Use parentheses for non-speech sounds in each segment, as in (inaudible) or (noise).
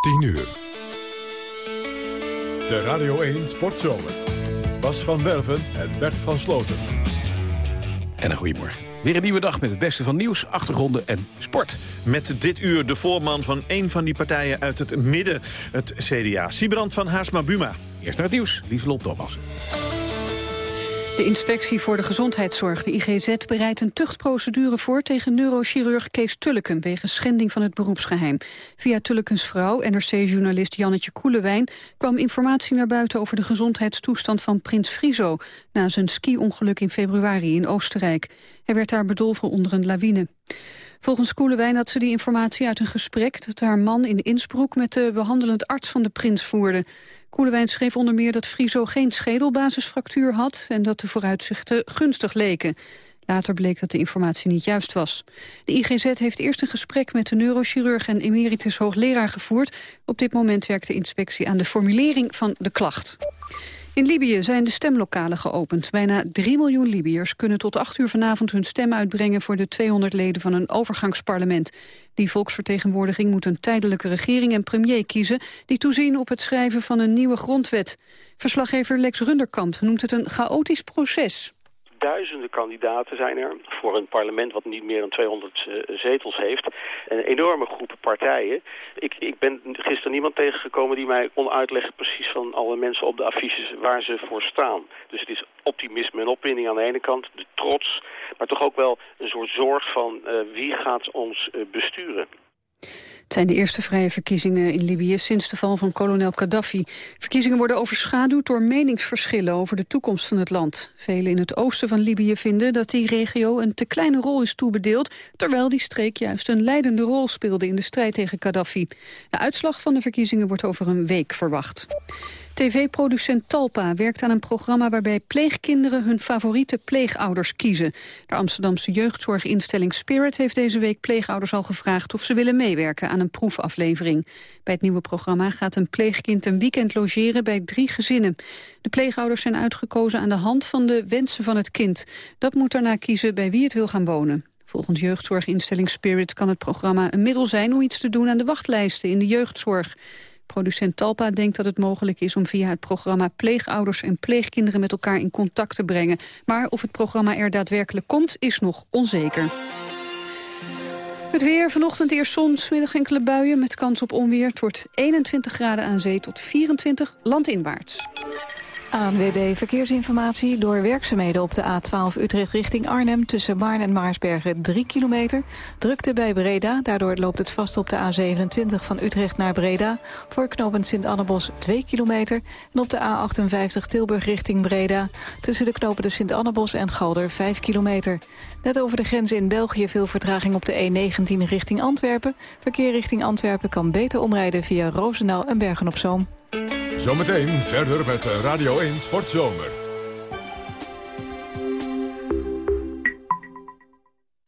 10 uur. De Radio 1 Sportzomer. Bas van Werven en Bert van Sloten. En een goedemorgen. Weer een nieuwe dag met het beste van nieuws, achtergronden en sport. Met dit uur de voorman van een van die partijen uit het midden, het CDA. Sibrand van Haarsma Buma. Eerst naar het nieuws, Lieselot Thomas. De inspectie voor de gezondheidszorg, de IGZ, bereidt een tuchtprocedure voor tegen neurochirurg Kees Tulleken wegens schending van het beroepsgeheim. Via Tullekens vrouw, NRC-journalist Jannetje Koelewijn, kwam informatie naar buiten over de gezondheidstoestand van prins Friso na zijn ski-ongeluk in februari in Oostenrijk. Hij werd daar bedolven onder een lawine. Volgens Koelewijn had ze die informatie uit een gesprek dat haar man in Innsbruck met de behandelend arts van de prins voerde. Koelewijn schreef onder meer dat Friso geen schedelbasisfractuur had... en dat de vooruitzichten gunstig leken. Later bleek dat de informatie niet juist was. De IGZ heeft eerst een gesprek met de neurochirurg en emeritus hoogleraar gevoerd. Op dit moment werkt de inspectie aan de formulering van de klacht. In Libië zijn de stemlokalen geopend. Bijna 3 miljoen Libiërs kunnen tot 8 uur vanavond hun stem uitbrengen... voor de 200 leden van een overgangsparlement. Die volksvertegenwoordiging moet een tijdelijke regering en premier kiezen... die toezien op het schrijven van een nieuwe grondwet. Verslaggever Lex Runderkamp noemt het een chaotisch proces duizenden kandidaten zijn er voor een parlement wat niet meer dan 200 uh, eh, zetels heeft. Een enorme groep partijen. Ik, ik ben gisteren niemand tegengekomen die mij kon uitleggen precies van alle mensen op de affiches waar ze voor staan. Dus het is optimisme en opwinding aan de ene kant, de trots, maar toch ook wel een soort zorg van uh, wie gaat ons uh, besturen. Het zijn de eerste vrije verkiezingen in Libië sinds de val van kolonel Gaddafi. Verkiezingen worden overschaduwd door meningsverschillen over de toekomst van het land. Velen in het oosten van Libië vinden dat die regio een te kleine rol is toebedeeld... terwijl die streek juist een leidende rol speelde in de strijd tegen Gaddafi. De uitslag van de verkiezingen wordt over een week verwacht. TV-producent Talpa werkt aan een programma waarbij pleegkinderen hun favoriete pleegouders kiezen. De Amsterdamse jeugdzorginstelling Spirit heeft deze week pleegouders al gevraagd of ze willen meewerken aan een proefaflevering. Bij het nieuwe programma gaat een pleegkind een weekend logeren bij drie gezinnen. De pleegouders zijn uitgekozen aan de hand van de wensen van het kind. Dat moet daarna kiezen bij wie het wil gaan wonen. Volgens jeugdzorginstelling Spirit kan het programma een middel zijn om iets te doen aan de wachtlijsten in de jeugdzorg. Producent Talpa denkt dat het mogelijk is om via het programma pleegouders en pleegkinderen met elkaar in contact te brengen. Maar of het programma er daadwerkelijk komt, is nog onzeker. Het weer, vanochtend eerst zon, middag enkele buien met kans op onweer. Het wordt 21 graden aan zee tot 24 landinwaarts. ANWB Verkeersinformatie. Door werkzaamheden op de A12 Utrecht richting Arnhem... tussen Baarn en Maarsbergen 3 kilometer. Drukte bij Breda, daardoor loopt het vast op de A27 van Utrecht naar Breda. Voor knooppunt Sint-Annebos 2 kilometer. En op de A58 Tilburg richting Breda. Tussen de knopen Sint-Annebos en Galder 5 kilometer. Net over de grens in België veel vertraging op de E19 richting Antwerpen. Verkeer richting Antwerpen kan beter omrijden via Roosendaal en Bergen-op-Zoom. Zometeen verder met Radio 1 Sportzomer.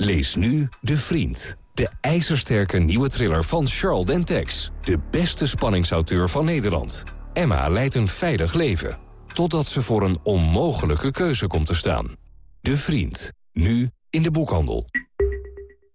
Lees nu De Vriend. De ijzersterke nieuwe thriller van Charles Dentex. De beste spanningsauteur van Nederland. Emma leidt een veilig leven. Totdat ze voor een onmogelijke keuze komt te staan. De Vriend. Nu in de boekhandel.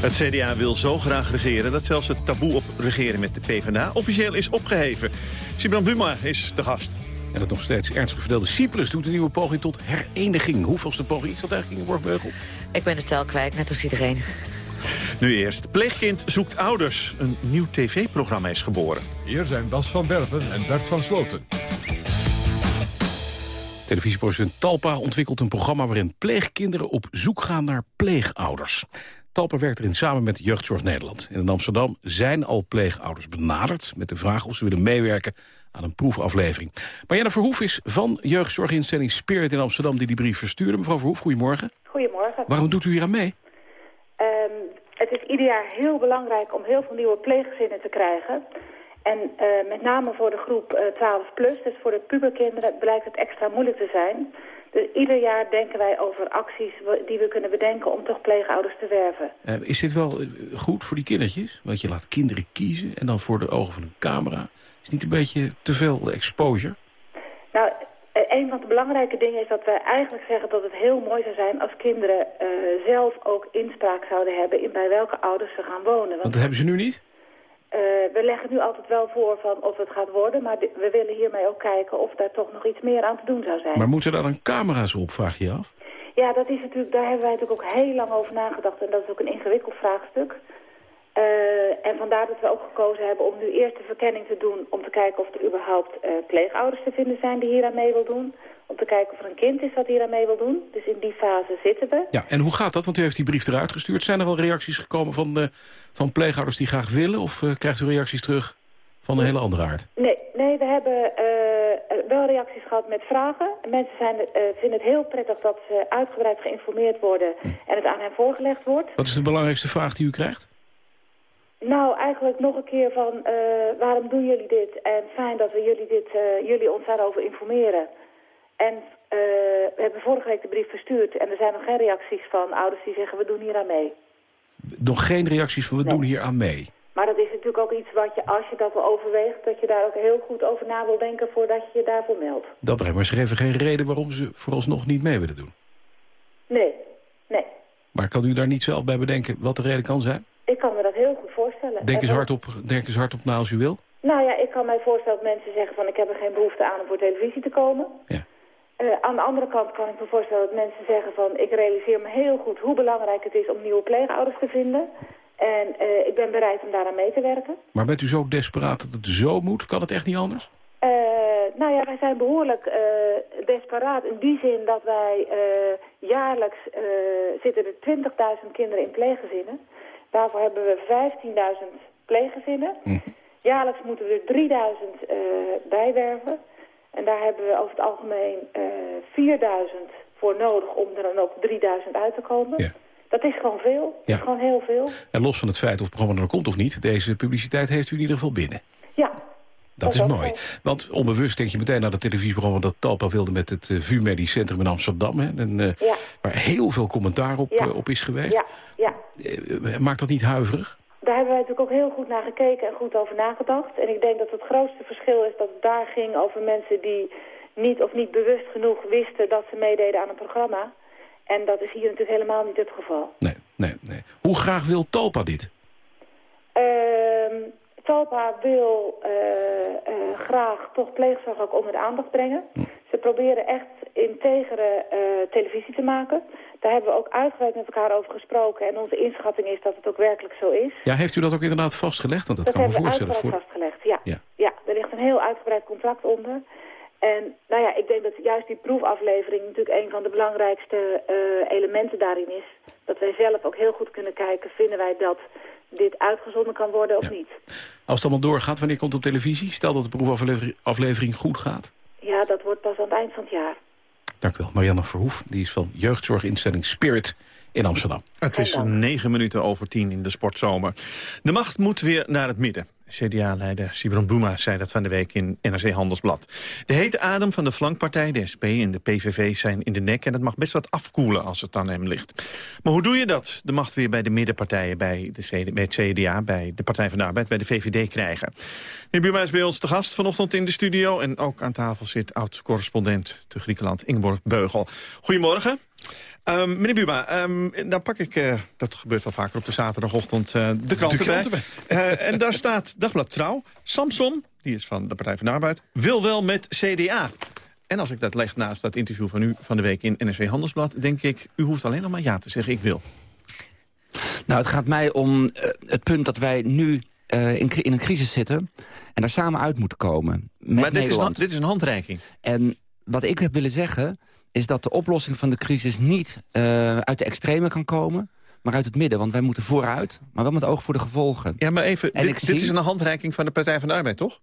Het CDA wil zo graag regeren dat zelfs het taboe op regeren met de PvdA officieel is opgeheven. Sibran Buma is de gast. En het nog steeds ernstig verdeelde Cyprus doet een nieuwe poging tot hereniging. Hoeveelste poging is dat eigenlijk in Worfbeugel? Ik ben de tel kwijt, net als iedereen. Nu eerst. Pleegkind zoekt ouders. Een nieuw tv-programma is geboren. Hier zijn Bas van Berven en Bert van Sloten. Televisieproducent Talpa ontwikkelt een programma... waarin pleegkinderen op zoek gaan naar pleegouders. Talpa werkt erin samen met Jeugdzorg Nederland. In Amsterdam zijn al pleegouders benaderd... met de vraag of ze willen meewerken aan een proefaflevering. Marianne Verhoef is van jeugdzorginstelling Spirit in Amsterdam... die die brief verstuurde. Mevrouw Verhoef, goedemorgen. Goedemorgen. Waarom doet u hier aan mee? Ehm, het is ieder jaar heel belangrijk om heel veel nieuwe pleeggezinnen te krijgen. En eh, met name voor de groep eh, 12 plus, dus voor de puberkinderen, blijkt het extra moeilijk te zijn. Dus ieder jaar denken wij over acties die we kunnen bedenken om toch pleegouders te werven. Eh, is dit wel eh, goed voor die kindertjes? Want je laat kinderen kiezen en dan voor de ogen van een camera. Is niet een beetje te veel exposure? Nou, een van de belangrijke dingen is dat wij eigenlijk zeggen dat het heel mooi zou zijn als kinderen zelf ook inspraak zouden hebben in bij welke ouders ze gaan wonen. Want dat hebben ze nu niet. Eh, we leggen nu altijd wel voor van of het gaat worden, maar we willen hiermee ook kijken of daar toch nog iets meer aan te doen zou zijn. Maar moeten daar dan camera's op, vraag je je af? Ja, dat is natuurlijk, daar hebben wij natuurlijk ook heel lang over nagedacht en dat is ook een ingewikkeld vraagstuk. Eh, en vandaar dat we ook gekozen hebben om nu eerst de verkenning te doen om te kijken of er überhaupt eh, pleegouders te vinden zijn die hier aan mee wil doen. Om te kijken of er een kind is dat hier aan mee wil doen. Dus in die fase zitten we. Ja, en hoe gaat dat? Want u heeft die brief eruit gestuurd. Zijn er al reacties gekomen van, eh, van pleegouders die graag willen? Of krijgt u reacties terug van een hele andere aard? Nee, nee we hebben wel reacties gehad met vragen. Mensen zijn, vinden het heel prettig dat ze uitgebreid geïnformeerd worden en het aan hen voorgelegd wordt. Wat is de belangrijkste vraag die u krijgt? Nou, eigenlijk nog een keer van eh, waarom doen jullie dit? En fijn dat we jullie, dit, eh, jullie ons daarover informeren. En eh, we hebben vorige week de brief verstuurd en er zijn nog geen reacties van ouders die zeggen we doen hier aan mee. Nog geen reacties van we doen hier aan mee. Maar dat is natuurlijk ook iets wat je, als je dat wel overweegt, dat je daar ook heel goed over na wil denken voordat je je daarvoor meldt. Dat begrijp ik, maar ze geven geen reden waarom ze vooralsnog niet mee willen doen. Nee, nee. Maar kan u daar niet zelf bij bedenken wat de reden kan zijn? Ik kan me dat heel goed voorstellen. Denk eens En- hardop, denk eens hardop na als u wil. Nou ja, ik kan mij voorstellen dat mensen zeggen van ik heb er geen behoefte aan om voor televisie te komen. Ja. Eh, aan de andere kant kan ik me voorstellen dat mensen zeggen van ik realiseer me heel goed hoe belangrijk het is om nieuwe pleegouders te vinden. En eh, ik ben bereid om daaraan mee te werken. Maar bent u zo desperaat dat het zo moet? Kan het echt niet anders? Eh, nou ja, wij zijn behoorlijk eh, desperaat in die zin dat wij jaarlijks zitten er 20.000 kinderen in pleeggezinnen. Daarvoor hebben we 15.000 pleeggezinnen. Jaarlijks moeten we er 3000 eh, bijwerven. En daar hebben we over het algemeen eh 4000 voor nodig om er dan ook 3000 uit te komen. Dat is gewoon veel. Dat Ja. is gewoon heel veel. En los van het feit of het programma er komt of niet... deze publiciteit heeft u in ieder geval binnen. Ja. Dat is mooi. Want onbewust denk je meteen naar het televisieprogramma... dat Talpa wilde met het uh, VU Medisch Centrum in Amsterdam. Hè, en, uh, Ja. Waar heel veel commentaar op, Ja. uh, op is geweest. Ja, ja. Maakt dat niet huiverig? Daar hebben wij natuurlijk ook heel goed naar gekeken en goed over nagedacht. En ik denk dat het grootste verschil is dat het daar ging over mensen die niet of niet bewust genoeg wisten dat ze meededen aan een programma. En dat is hier natuurlijk helemaal niet het geval. Nee, nee, nee. Hoe graag wil Talpa dit? Ehm Talpa wil uh, uh, graag toch pleegzorg ook onder de aandacht brengen. Ze proberen echt integere uh, televisie te maken. Daar hebben we ook uitgebreid met elkaar over gesproken. En onze inschatting is dat het ook werkelijk zo is. Ja, heeft u dat ook inderdaad vastgelegd? Want dat, dat kan me hebben voorstellen. we uitgebreid voor... vastgelegd, ja. ja. ja. er ligt een heel uitgebreid contract onder. En nou ja, ik denk dat juist die proefaflevering natuurlijk een van de belangrijkste uh, elementen daarin is. Dat wij zelf ook heel goed kunnen kijken, vinden wij dat dit uitgezonden kan worden of ja. niet. Als het allemaal doorgaat, wanneer komt het op televisie? Stel dat de proefaflevering goed gaat. Ja, dat wordt pas aan het eind van het jaar. Dank u wel. Marianne Verhoef, die is van jeugdzorginstelling Spirit in Amsterdam. Het is negen minuten over tien in de sportzomer. De macht moet weer naar het midden. CDA-leider Sibron Buma zei dat van de week in NRC Handelsblad. De hete adem van de flankpartij, de SP en de PVV zijn in de nek... en het mag best wat afkoelen als het aan hem ligt. Maar hoe doe je dat? De macht weer bij de middenpartijen, bij, de CD, bij het CDA... bij de Partij van de Arbeid, bij de VVD krijgen. De Buma is bij ons te gast vanochtend in de studio... en ook aan tafel zit oud-correspondent te Griekenland Ingeborg Beugel. Goedemorgen. Um, meneer Buma, um, dan pak ik, uh, dat gebeurt wel vaker op de zaterdagochtend, uh, de krant de erbij. Uh, en daar staat Dagblad Trouw. Samson, die is van de Partij van de Arbeid, wil wel met CDA. En als ik dat leg naast dat interview van u van de week in NRC Handelsblad... denk ik, u hoeft alleen nog maar ja te zeggen, ik wil. Nou, het gaat mij om uh, het punt dat wij nu uh, in, in, een crisis zitten... en daar samen uit moeten komen. Met maar dit Nederland. is, dit is een handreiking. En wat ik heb willen zeggen is dat de oplossing van de crisis niet uh, uit de extreme kan komen maar uit het midden. Want wij moeten vooruit, maar wel met oog voor de gevolgen. Ja, maar even, en dit, dit is een handreiking van de Partij van de Arbeid, toch?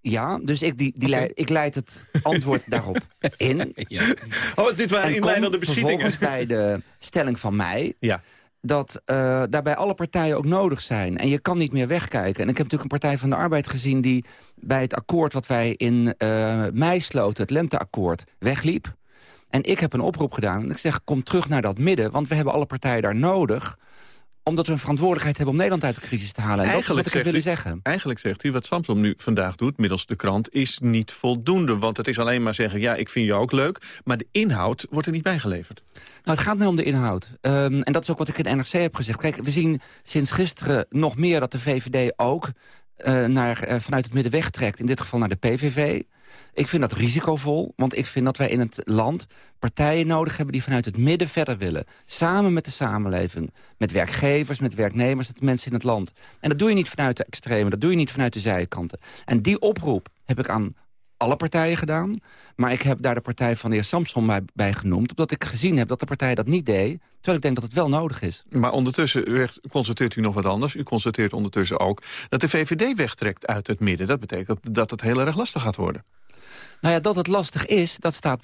Ja, dus ik, die, die leid, ik leid het antwoord (laughs) daarop in. Ja. Oh, dit waren inleidende beschietingen. bij de stelling van mij... Ja. dat uh, daarbij alle partijen ook nodig zijn. En je kan niet meer wegkijken. En ik heb natuurlijk een Partij van de Arbeid gezien... die bij het akkoord wat wij in uh, mei sloten, het lenteakkoord, wegliep. En ik heb een oproep gedaan. En ik zeg, kom terug naar dat midden. Want we hebben alle partijen daar nodig omdat we een verantwoordelijkheid hebben om Nederland uit de crisis te halen. En eigenlijk dat is wat ik willen zeggen. Eigenlijk zegt u, wat Samsom nu vandaag doet, middels de krant... is niet voldoende, want het is alleen maar zeggen... ja, ik vind jou ook leuk, maar de inhoud wordt er niet bijgeleverd. Nou, het gaat mij om de inhoud. Um, en dat is ook wat ik in de NRC heb gezegd. Kijk, we zien sinds gisteren nog meer dat de VVD ook... Uh, naar, uh, vanuit het midden wegtrekt, in dit geval naar de PVV. Ik vind dat risicovol, want ik vind dat wij in het land partijen nodig hebben die vanuit het midden verder willen. Samen met de samenleving, met werkgevers, met werknemers, met mensen in het land. En dat doe je niet vanuit de extreme, dat doe je niet vanuit de zijkanten. En die oproep heb ik aan alle partijen gedaan. Maar ik heb daar de partij van de heer Samson bij, genoemd... omdat ik gezien heb dat de partij dat niet deed... terwijl ik denk dat het wel nodig is. Maar ondertussen constateert u nog wat anders. U constateert ondertussen ook dat de VVD wegtrekt uit het midden. Dat betekent dat het heel erg lastig gaat worden. Nou ja, dat het lastig is, dat staat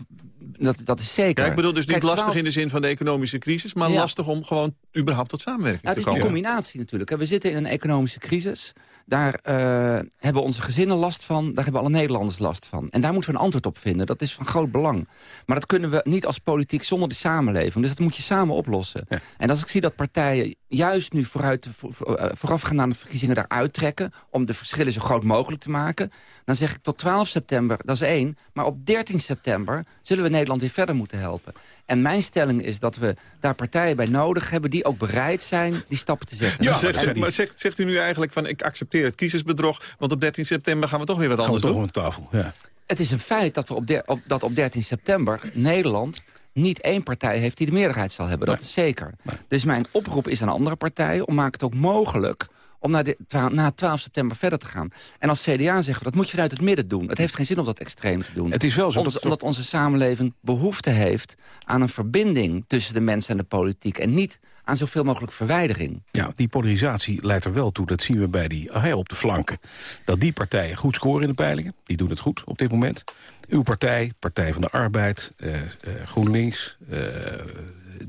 dat, dat is zeker. Ja, ik bedoel dus niet lastig in de zin van de economische crisis... maar lastig om gewoon überhaupt tot samenwerking nou, te komen. Het is die combinatie natuurlijk. We zitten in een economische crisis. Daar uh, hebben onze gezinnen last van. Daar hebben alle Nederlanders last van. En daar moeten we een antwoord op vinden. Dat is van groot belang. Maar dat kunnen we niet als politiek zonder de samenleving. Dus dat moet je samen oplossen. En als ik zie dat partijen juist nu vooruit, eh, voorafgaand aan de verkiezingen daaruit trekken... om de verschillen zo groot mogelijk te maken... dan zeg ik tot 12 september, dat is één. Maar op 13 september zullen we Nederland weer verder moeten helpen. En mijn stelling is dat we daar partijen bij nodig hebben... die ook bereid zijn die stappen te zetten. Ja, zegt, maar zegt, zegt u nu eigenlijk van ik accepteer het kiezersbedrog... want op 13 september gaan we toch weer wat anders doen? Gaan tafel, ja. Het is een feit dat, we op, op, dat op 13 september Nederland niet één partij heeft die de meerderheid zal hebben. Dat is zeker. Dus mijn oproep is aan andere partijen... om maak het ook mogelijk om na, de, na 12 september verder te gaan. En als CDA zeggen we, dat moet je vanuit het midden doen. Het heeft geen zin om dat extreem te doen. Het is wel zo omdat, omdat onze samenleving behoefte heeft aan een verbinding tussen de mensen en de politiek. En niet aan zoveel mogelijk verwijdering. Ja, die polarisatie leidt er wel toe, dat zien we bij die op de flanken. Dat die partijen goed scoren in de peilingen. Die doen het goed op dit moment. Uw partij, Partij van de Arbeid, uh, uh, GroenLinks, uh,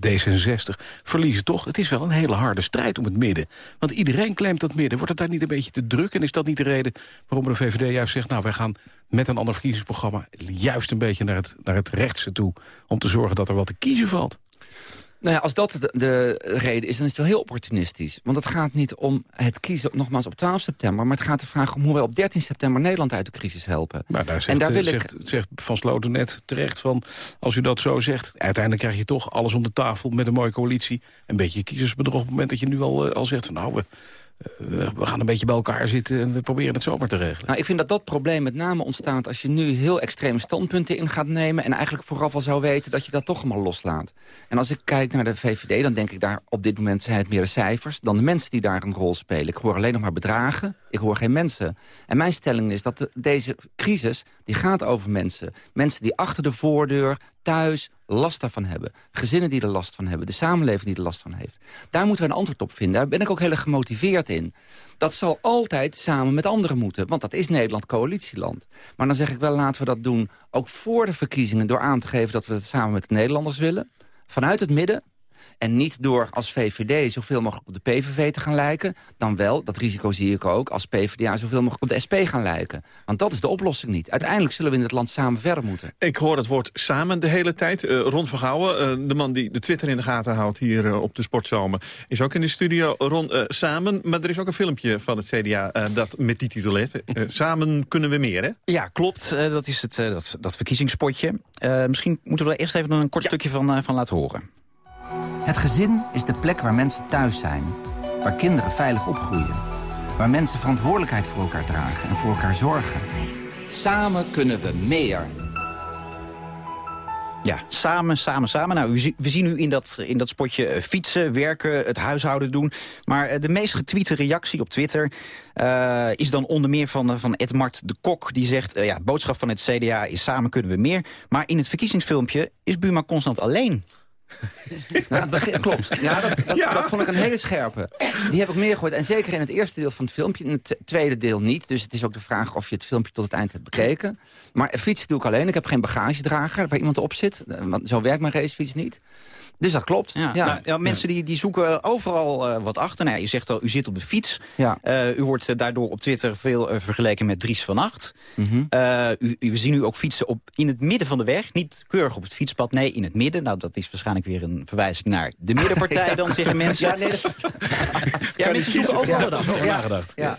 D66 verliezen toch. Het is wel een hele harde strijd om het midden. Want iedereen claimt dat midden. Wordt het daar niet een beetje te druk? En is dat niet de reden waarom de VVD juist zegt... nou, wij gaan met een ander verkiezingsprogramma... juist een beetje naar het, naar het rechtse toe... om te zorgen dat er wat te kiezen valt? Nou ja, als dat de, reden is, dan is het wel heel opportunistisch. Want het gaat niet om het kiezen nogmaals op 12 september... maar het gaat de vraag om hoe wij op 13 september Nederland uit de crisis helpen. Maar daar zegt, en daar wil zegt, ik... zegt Van Sloten net terecht van... als u dat zo zegt, uiteindelijk krijg je toch alles om de tafel... met een mooie coalitie. Een beetje kiezersbedrog op het moment dat je nu al, eh, al zegt... van nou, we, eh, we gaan een beetje bij elkaar zitten en we proberen het zomaar te regelen. Nou, ik vind dat dat probleem met name ontstaat als je nu heel extreme standpunten in gaat nemen... en eigenlijk vooraf al zou weten dat je dat toch allemaal loslaat. En als ik kijk naar de VVD, dan denk ik daar op dit moment zijn het meer de cijfers... dan de mensen die daar een rol spelen. Ik hoor alleen nog maar bedragen, ik hoor geen mensen. En mijn stelling is dat deze crisis, die gaat over mensen. Mensen die achter de voordeur, thuis, last daarvan hebben. Gezinnen die er last van hebben. De samenleving die er last van heeft. Daar moeten we een antwoord op vinden. Daar ben ik ook heel erg gemotiveerd in. Dat zal altijd samen met anderen moeten. Want dat is Nederland coalitieland. Maar dan zeg ik wel, laten we dat doen. Ook voor de verkiezingen door aan te geven dat we het samen met de Nederlanders willen. Vanuit het midden. En niet door als VVD zoveel mogelijk op de PVV te gaan lijken. Dan wel, dat risico zie ik ook, als PvdA zoveel mogelijk op de SP gaan lijken. Want dat is de oplossing niet. Uiteindelijk zullen we in het land samen verder moeten. Ik hoor het woord samen de hele tijd. Uh, Ron Vergouwen, uh, de man die de Twitter in de gaten houdt hier uh, op de Sportzomer... is ook in de studio. Ron, samen, maar er is ook een filmpje van het CDA dat met die titel heeft. (laughs) samen kunnen we meer, hè? Ja, klopt. dat is het, dat, dat verkiezingspotje. misschien moeten we er eerst even een kort stukje van, van laten horen. Het gezin is de plek waar mensen thuis zijn. Waar kinderen veilig opgroeien. Waar mensen verantwoordelijkheid voor elkaar dragen en voor elkaar zorgen. Samen kunnen we meer. Ja, samen, samen, samen. Nou, we, we zien nu in dat, in dat spotje eh, fietsen, werken, het huishouden doen. Maar eh, de meest getweete reactie op Twitter uh, is dan onder meer van, van Ed Mart de Kok. Die zegt, uh, ja, boodschap van het CDA is samen kunnen we meer. Maar in het verkiezingsfilmpje is Buma constant alleen. (laughs) Nou, het begin, klopt. Ja dat, dat, ja. dat, vond ik een hele scherpe. Die heb ik meer gehoord. En zeker in het eerste deel van het filmpje. In het tweede deel niet. Dus het is ook de vraag of je het filmpje tot het eind hebt bekeken. Maar fietsen doe ik alleen. Ik heb geen bagagedrager waar iemand op zit. Want zo werkt mijn racefiets niet. Dus dat klopt. Ja, ja. Nou, ja mensen die, die zoeken overal uh, wat achter. Nou, je zegt al, u zit op de fiets. Ja. Uh, u wordt uh, daardoor op Twitter veel vergeleken met Dries van Acht. Mm -hmm. u, u, we zien u ook fietsen op, in het midden van de weg. Niet keurig op het fietspad, nee, in het midden. Nou, dat is waarschijnlijk weer een verwijzing naar de middenpartij. (laughs) dan zeggen mensen. Ja, nee, dat... (laughs) ja mensen zoeken overal wat achter. Ja. Ja.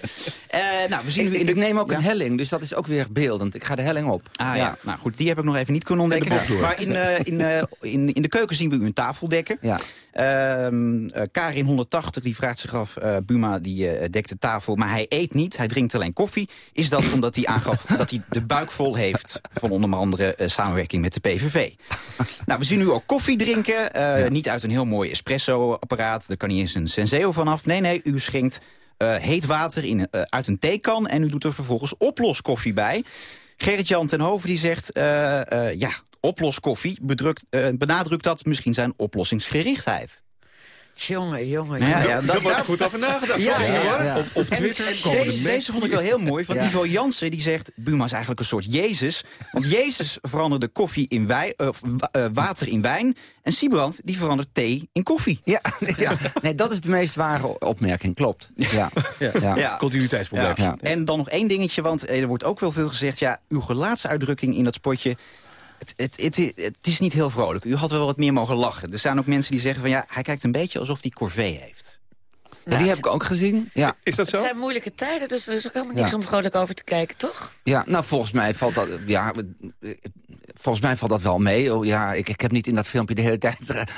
nou, we zien ik, de... ik neem ook een helling, dus dat is ook weer beeldend. Ik ga de helling op. Ah, ja. Nou goed, die heb ik nog even niet kunnen ontdekken. Maar in, in, in, in de keuken zien we u een tafeldekker. Ja. Uh, Karin 180 die vraagt zich af, Buma die dekt de tafel, maar hij eet niet, hij drinkt alleen koffie. Is dat omdat hij aangaf (laughs) dat hij de buik vol heeft van onder andere samenwerking met de PVV? nou, we zien nu ook koffie drinken, ja. niet uit een heel mooi espresso-apparaat, daar kan niet eens een Senseo vanaf. Nee, nee, u schenkt heet water in, uit een theekan en u doet er vervolgens oploskoffie bij. Gerrit-Jan ten Hoven die zegt, ja, oploskoffie bedrukt, benadrukt dat misschien zijn oplossingsgerichtheid. Jongen, jongen. Ja, ja, daar wordt goed over nagedacht. Ja, ja, ja. Op, op Twitter komen deze, deze vond ik wel heel mooi. Van Ivo Jansen die zegt... Buma is eigenlijk een soort Jezus. Want Jezus veranderde koffie in wijn, uh, water in wijn. En Siebrand die verandert thee in koffie. Ja, (laughs) ja. Nee, dat is de meest ware opmerking. Klopt. Ja, ja. ja. continuïteitsprobleem. Ja. En dan nog één dingetje, want er wordt ook wel veel gezegd... ja, uw gelaatsuitdrukking in dat spotje... Het, het, het, het, is niet heel vrolijk. U had wel wat meer mogen lachen. Er zijn ook mensen die zeggen van ja, hij kijkt een beetje alsof hij corvée heeft. Ja, die heb ik ook gezien. Ja. Is dat zo? Het zijn moeilijke tijden, dus er is ook helemaal niks ja. om vrolijk over te kijken, toch? Ja, nou volgens mij valt dat... Ja, volgens mij valt dat wel mee. Oh, ja, ik, ik heb niet in dat filmpje de hele tijd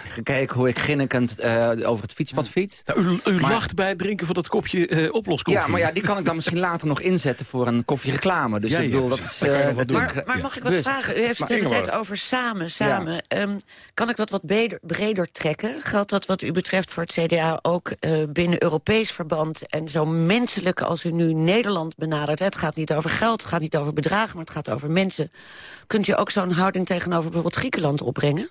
gekeken... hoe ik ginnikend uh, over het fietspad fiets. Nou, u u maar, lacht bij het drinken van dat kopje uh, oploskoffie. Ja, maar ja, die kan ik dan misschien later nog inzetten voor een koffiereclame. Dus ja, ik bedoel, dat is... Uh, dat maar, maar, mag ik wat vragen? U heeft het de hele tijd over samen, samen. Ja. Um, kan ik dat wat breder, breder, trekken? Geldt dat wat u betreft voor het CDA ook binnen Europees verband... en zo menselijk als u nu Nederland benadert? Het gaat niet over geld, het gaat niet over bedragen, maar het gaat over mensen. Kunt u ook zo'n houding tegenover bijvoorbeeld Griekenland opbrengen?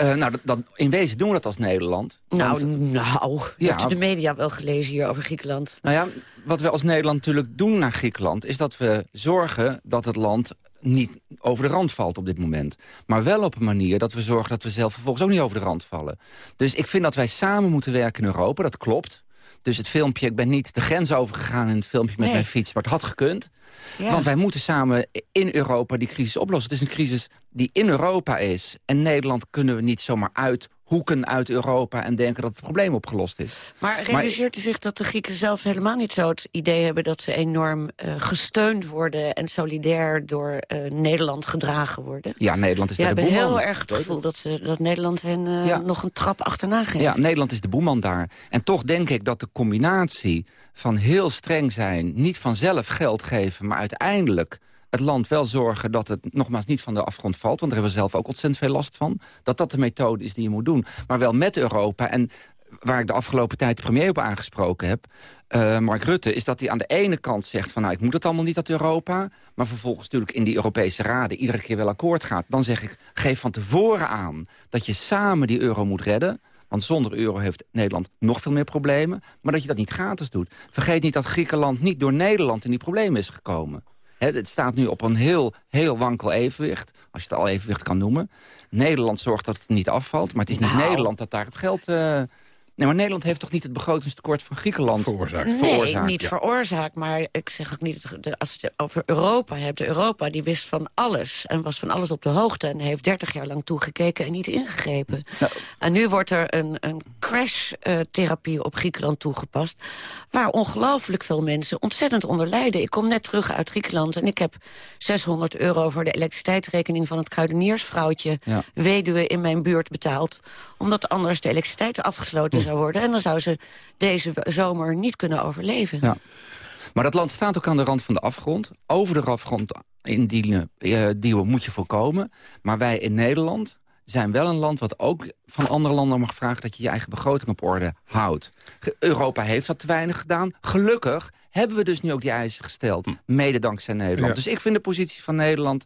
Uh, nou, dat, dat, in wezen doen we dat als Nederland. Nou, nou, ja, heeft u de media wel gelezen hier over Griekenland? Nou ja, wat we als Nederland natuurlijk doen naar Griekenland... is dat we zorgen dat het land niet over de rand valt op dit moment. Maar wel op een manier dat we zorgen dat we zelf vervolgens ook niet over de rand vallen. Dus ik vind dat wij samen moeten werken in Europa, dat klopt. Dus het filmpje, ik ben niet de grens overgegaan in het filmpje met nee. mijn fiets... maar het had gekund. Ja. Want wij moeten samen in Europa die crisis oplossen. Het is een crisis die in Europa is. En Nederland kunnen we niet zomaar uithoeken uit Europa... en denken dat het probleem opgelost is. Maar realiseert u zich dat de Grieken zelf helemaal niet zo het idee hebben... dat ze enorm uh, gesteund worden en solidair door uh, Nederland gedragen worden? Ja, Nederland is ja, de boeman. heel erg het gevoel dat, ze, dat Nederland hen uh, ja. nog een trap achterna geeft. Ja, Nederland is de boeman daar. En toch denk ik dat de combinatie van heel streng zijn... niet vanzelf geld geven, maar uiteindelijk het land wel zorgen dat het nogmaals niet van de afgrond valt... want daar hebben we zelf ook ontzettend veel last van... dat dat de methode is die je moet doen. Maar wel met Europa en waar ik de afgelopen tijd de premier op aangesproken heb... Uh, Mark Rutte, is dat hij aan de ene kant zegt van... nou, ik moet het allemaal niet uit Europa... maar vervolgens natuurlijk in die Europese raden iedere keer wel akkoord gaat. Dan zeg ik, geef van tevoren aan dat je samen die euro moet redden... Want zonder euro heeft Nederland nog veel meer problemen. Maar dat je dat niet gratis doet. Vergeet niet dat Griekenland niet door Nederland in die problemen is gekomen. He, het staat nu op een heel, heel wankel evenwicht. Als je het al evenwicht kan noemen. Nederland zorgt dat het niet afvalt. Maar het is niet nou. Nederland dat daar het geld... Uh, Nee, maar Nederland heeft toch niet het begrotingstekort van Griekenland veroorzaakt? Nee, veroorzaakt, niet ja. veroorzaakt, maar ik zeg ook niet... Als je het over Europa hebt, Europa die wist van alles... en was van alles op de hoogte en heeft 30 jaar lang toegekeken en niet ingegrepen. Nou. En nu wordt er een, een crash-therapie op Griekenland toegepast... waar ongelooflijk veel mensen ontzettend onder lijden. Ik kom net terug uit Griekenland en ik heb 600 euro... voor de elektriciteitsrekening van het kruideniersvrouwtje... Ja. weduwe in mijn buurt betaald... omdat anders de elektriciteit afgesloten zou worden. En dan zou ze deze zomer niet kunnen overleven. Ja. Maar dat land staat ook aan de rand van de afgrond. Over de afgrond indienen, uh, die moet je voorkomen. Maar wij in Nederland zijn wel een land wat ook van andere landen mag vragen... dat je je eigen begroting op orde houdt. Europa heeft dat te weinig gedaan. Gelukkig hebben we dus nu ook die eisen gesteld. Hm. Mede dankzij Nederland. Dus ik vind de positie van Nederland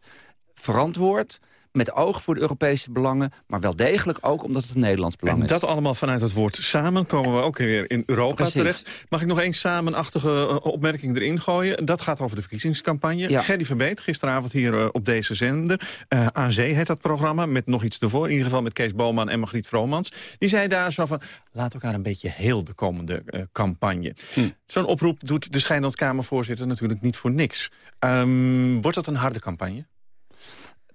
verantwoord met oog voor de Europese belangen... maar wel degelijk ook omdat het een Nederlands belang en is. En dat allemaal vanuit het woord samen komen we ook weer in Europa Precies. terecht. Mag ik nog één samenachtige eh, opmerking erin gooien? Dat gaat over de verkiezingscampagne. Ja. Gerdy Verbeet, gisteravond hier eh, op deze zender. Uh, Aan Zee heet dat programma, met nog iets ervoor. In ieder geval met Kees Boman en Margriet Vromans. Die zei daar zo van, laat elkaar een beetje heel de komende uh, campagne. Hm. Zo'n oproep doet de Schijnland Kamervoorzitter natuurlijk niet voor niks. Um, wordt dat een harde campagne?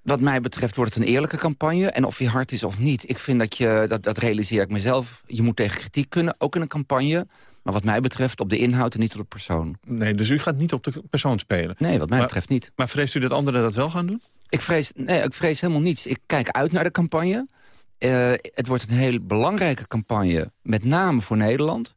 Wat mij betreft wordt het een eerlijke campagne. En of die hard is of niet, ik vind dat je, dat, dat realiseer ik mezelf... je moet tegen kritiek kunnen, ook in een campagne... Maar wat mij betreft op de inhoud en niet op de persoon. Nee, dus u gaat niet op de persoon spelen? Nee, wat mij betreft niet. Maar vreest u dat anderen dat wel gaan doen? Ik vrees, nee, ik vrees helemaal niets. Ik kijk uit naar de campagne. Uh, het wordt een heel belangrijke campagne, met name voor Nederland.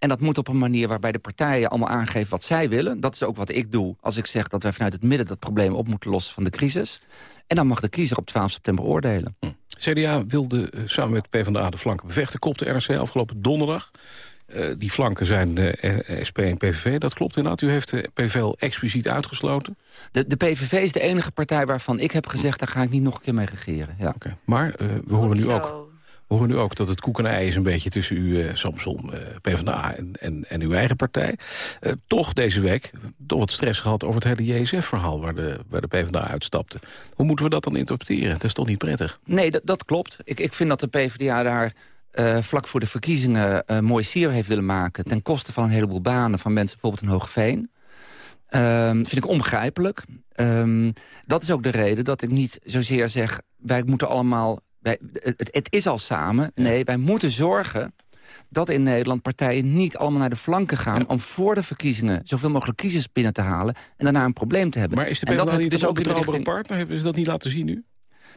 En dat moet op een manier waarbij de partijen allemaal aangeven wat zij willen. Dat is ook wat ik doe als ik zeg dat wij vanuit het midden dat probleem op moeten lossen van de crisis. En dan mag de kiezer op 12 september oordelen. Hm. CDA wilde uh, samen met PvdA de flanken bevechten. Kopte NRC afgelopen donderdag. Uh, die flanken zijn uh, SP en PVV. Dat klopt inderdaad. U heeft de PVV expliciet uitgesloten. De, de PVV is de enige partij waarvan ik heb gezegd... daar ga ik niet nog een keer mee regeren. Ja. Okay. Maar we horen nu ook horen nu ook dat het koek en ei is een beetje tussen u, uh, Samson, uh, PvdA en, en, uw eigen partij. Uh, toch deze week toch wat stress gehad over het hele JSF-verhaal waar de, waar de PvdA uitstapte. Hoe moeten we dat dan interpreteren? Dat is toch niet prettig? Nee, dat, klopt. Ik, ik vind dat de PvdA daar vlak voor de verkiezingen uh, mooi sier heeft willen maken... ten koste van een heleboel banen van mensen bijvoorbeeld in Hoogveen. Um, vind ik onbegrijpelijk. Um, dat is ook de reden dat ik niet zozeer zeg... wij moeten allemaal wij, het, het, is al samen. Nee, wij moeten zorgen dat in Nederland partijen niet allemaal naar de flanken gaan... om voor de verkiezingen zoveel mogelijk kiezers binnen te halen... en daarna een probleem te hebben. Maar is de PvdA niet dus ook een richting... partner? Hebben ze dat niet laten zien nu?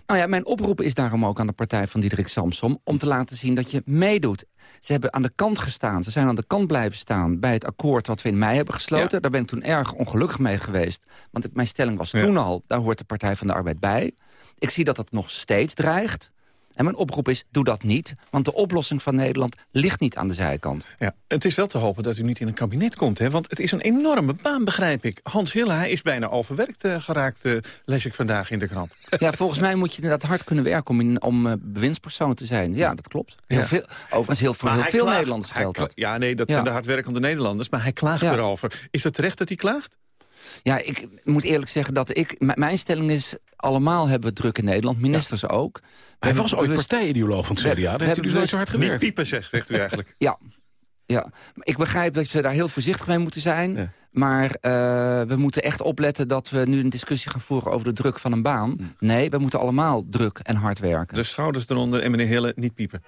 Nou ja, mijn oproep is daarom ook aan de partij van Diederik Samsom... om te laten zien dat je meedoet. Ze hebben aan de kant gestaan. Ze zijn aan de kant blijven staan bij het akkoord wat we in mei hebben gesloten. Daar ben ik toen erg ongelukkig mee geweest. Want mijn stelling was toen al, daar hoort de Partij van de Arbeid bij. Ik zie dat dat nog steeds dreigt. En mijn oproep is, doe dat niet. Want de oplossing van Nederland ligt niet aan de zijkant. Ja, het is wel te hopen dat u niet in een kabinet komt. Hè? Want het is een enorme baan, begrijp ik. Hans Hille, hij is bijna overwerkt uh, geraakt, uh, lees ik vandaag in de krant. (laughs) Ja, volgens mij moet je inderdaad hard kunnen werken om, in, om uh, bewindspersoon te zijn. Ja, dat klopt. Heel ja. veel, overigens heel, voor heel veel klaagt, Nederlanders geldt dat. Ja, nee, dat ja. zijn de hardwerkende Nederlanders. Maar hij klaagt ja. erover. Is het terecht dat hij klaagt? Ja, ik moet eerlijk zeggen dat ik... Mijn stelling is, allemaal hebben we druk in Nederland. Ministers ja. ook. Maar hij was ooit partijideoloog van het CDA. Daar heeft u dus nooit zo hard gewerkt. Niet piepen zegt, zegt u eigenlijk. (laughs) ja. Ja, ik begrijp dat we daar heel voorzichtig mee moeten zijn. Ja. Maar uh, we moeten echt opletten dat we nu een discussie gaan voeren over de druk van een baan. Nee, we moeten allemaal druk en hard werken. De schouders eronder en meneer Hille niet piepen.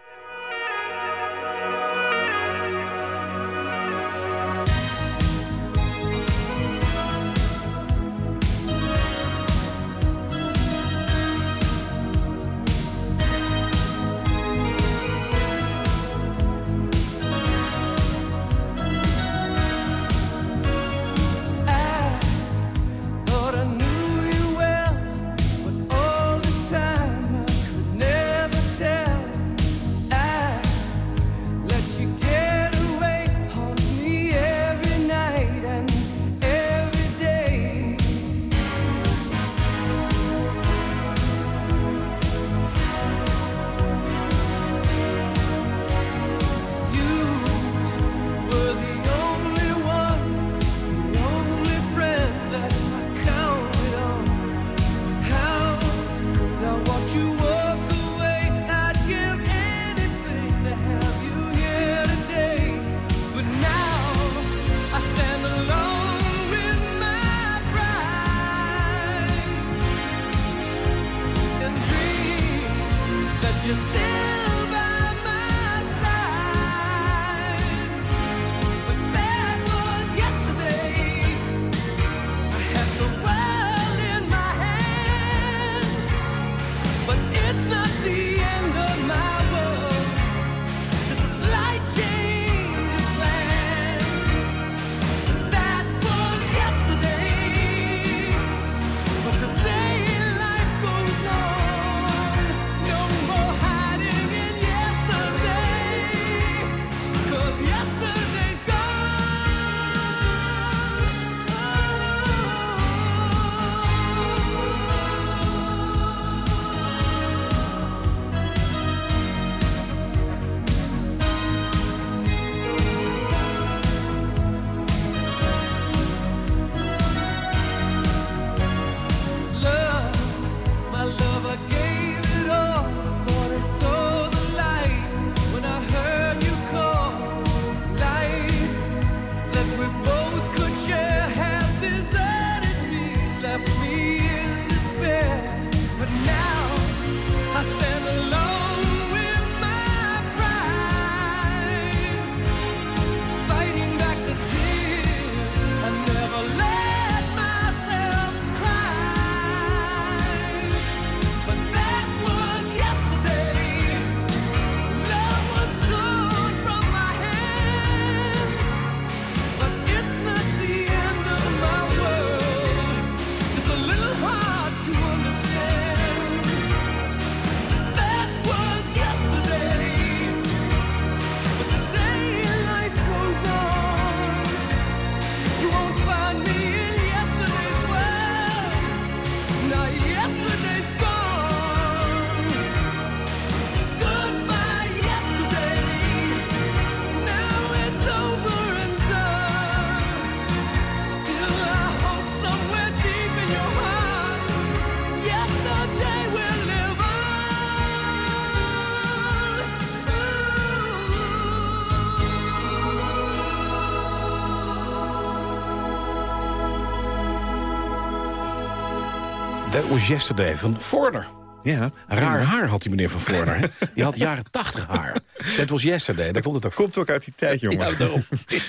That was yesterday van Forner. Ja. Raar haar had die meneer van Voorner. hè? (laughs) Die had jaren tachtig haar. (laughs) Dat was yesterday, daar komt het ook Komt ook uit die tijd, jongen. Ja, daarom.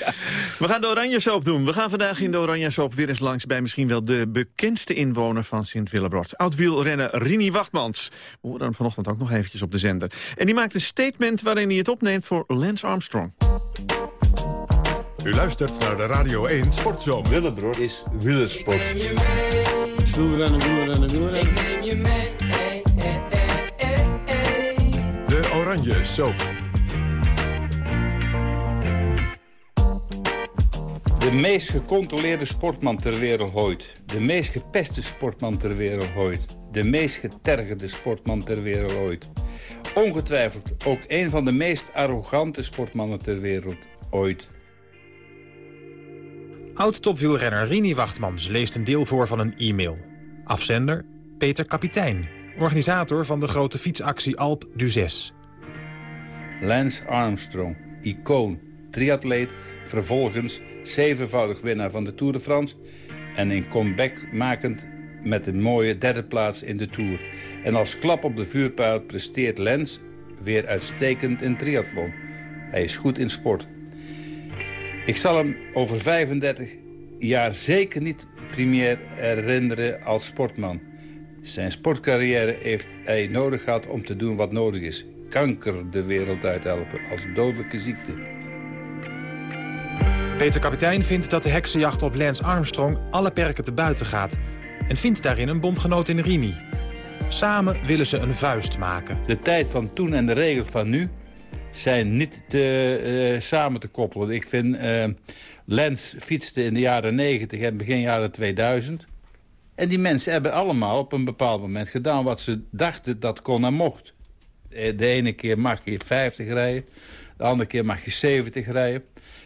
(laughs) We gaan de Oranje Soap doen. We gaan vandaag in de Oranje Soap weer eens langs... bij misschien wel de bekendste inwoner van Sint-Willebrod. Oud-wielrenner Rini Wachtmans. We horen hem vanochtend ook nog eventjes op de zender. En die maakt een statement waarin hij het opneemt voor Lance Armstrong. U luistert naar de Radio 1 Sportzomer. Willebrod is wielersport. Wielrennen, wielrennen, wielrennen. De Oranje Soap. De meest gecontroleerde sportman ter wereld ooit. De meest gepeste sportman ter wereld ooit. De meest getergde sportman ter wereld ooit. Ongetwijfeld ook een van de meest arrogante sportmannen ter wereld ooit. Oud-topwielrenner Rini Wachtmans leest een deel voor van een e-mail. Afzender Peter Kapitein, organisator van de grote fietsactie Alp du 6. Lance Armstrong, icoon, triatleet, vervolgens zevenvoudig winnaar van de Tour de France... en een comeback makend met een mooie derde plaats in de Tour. En als klap op de vuurpijl presteert Lance weer uitstekend in triathlon. Hij is goed in sport. Ik zal hem over 35 jaar zeker niet primair herinneren als sportman. Zijn sportcarrière heeft hij nodig gehad om te doen wat nodig is. Kanker de wereld uithelpen als dodelijke ziekte. Peter Kapitein vindt dat de heksenjacht op Lance Armstrong alle perken te buiten gaat... en vindt daarin een bondgenoot in Rini. Samen willen ze een vuist maken. De tijd van toen en de regels van nu zijn niet te, eh, samen te koppelen. Ik vind, eh Lens fietste in de jaren 90 en begin jaren 2000. En die mensen hebben allemaal op een bepaald moment gedaan... wat ze dachten dat kon en mocht. Eh, De ene keer mag je 50 rijden, de andere keer mag je 70 rijden.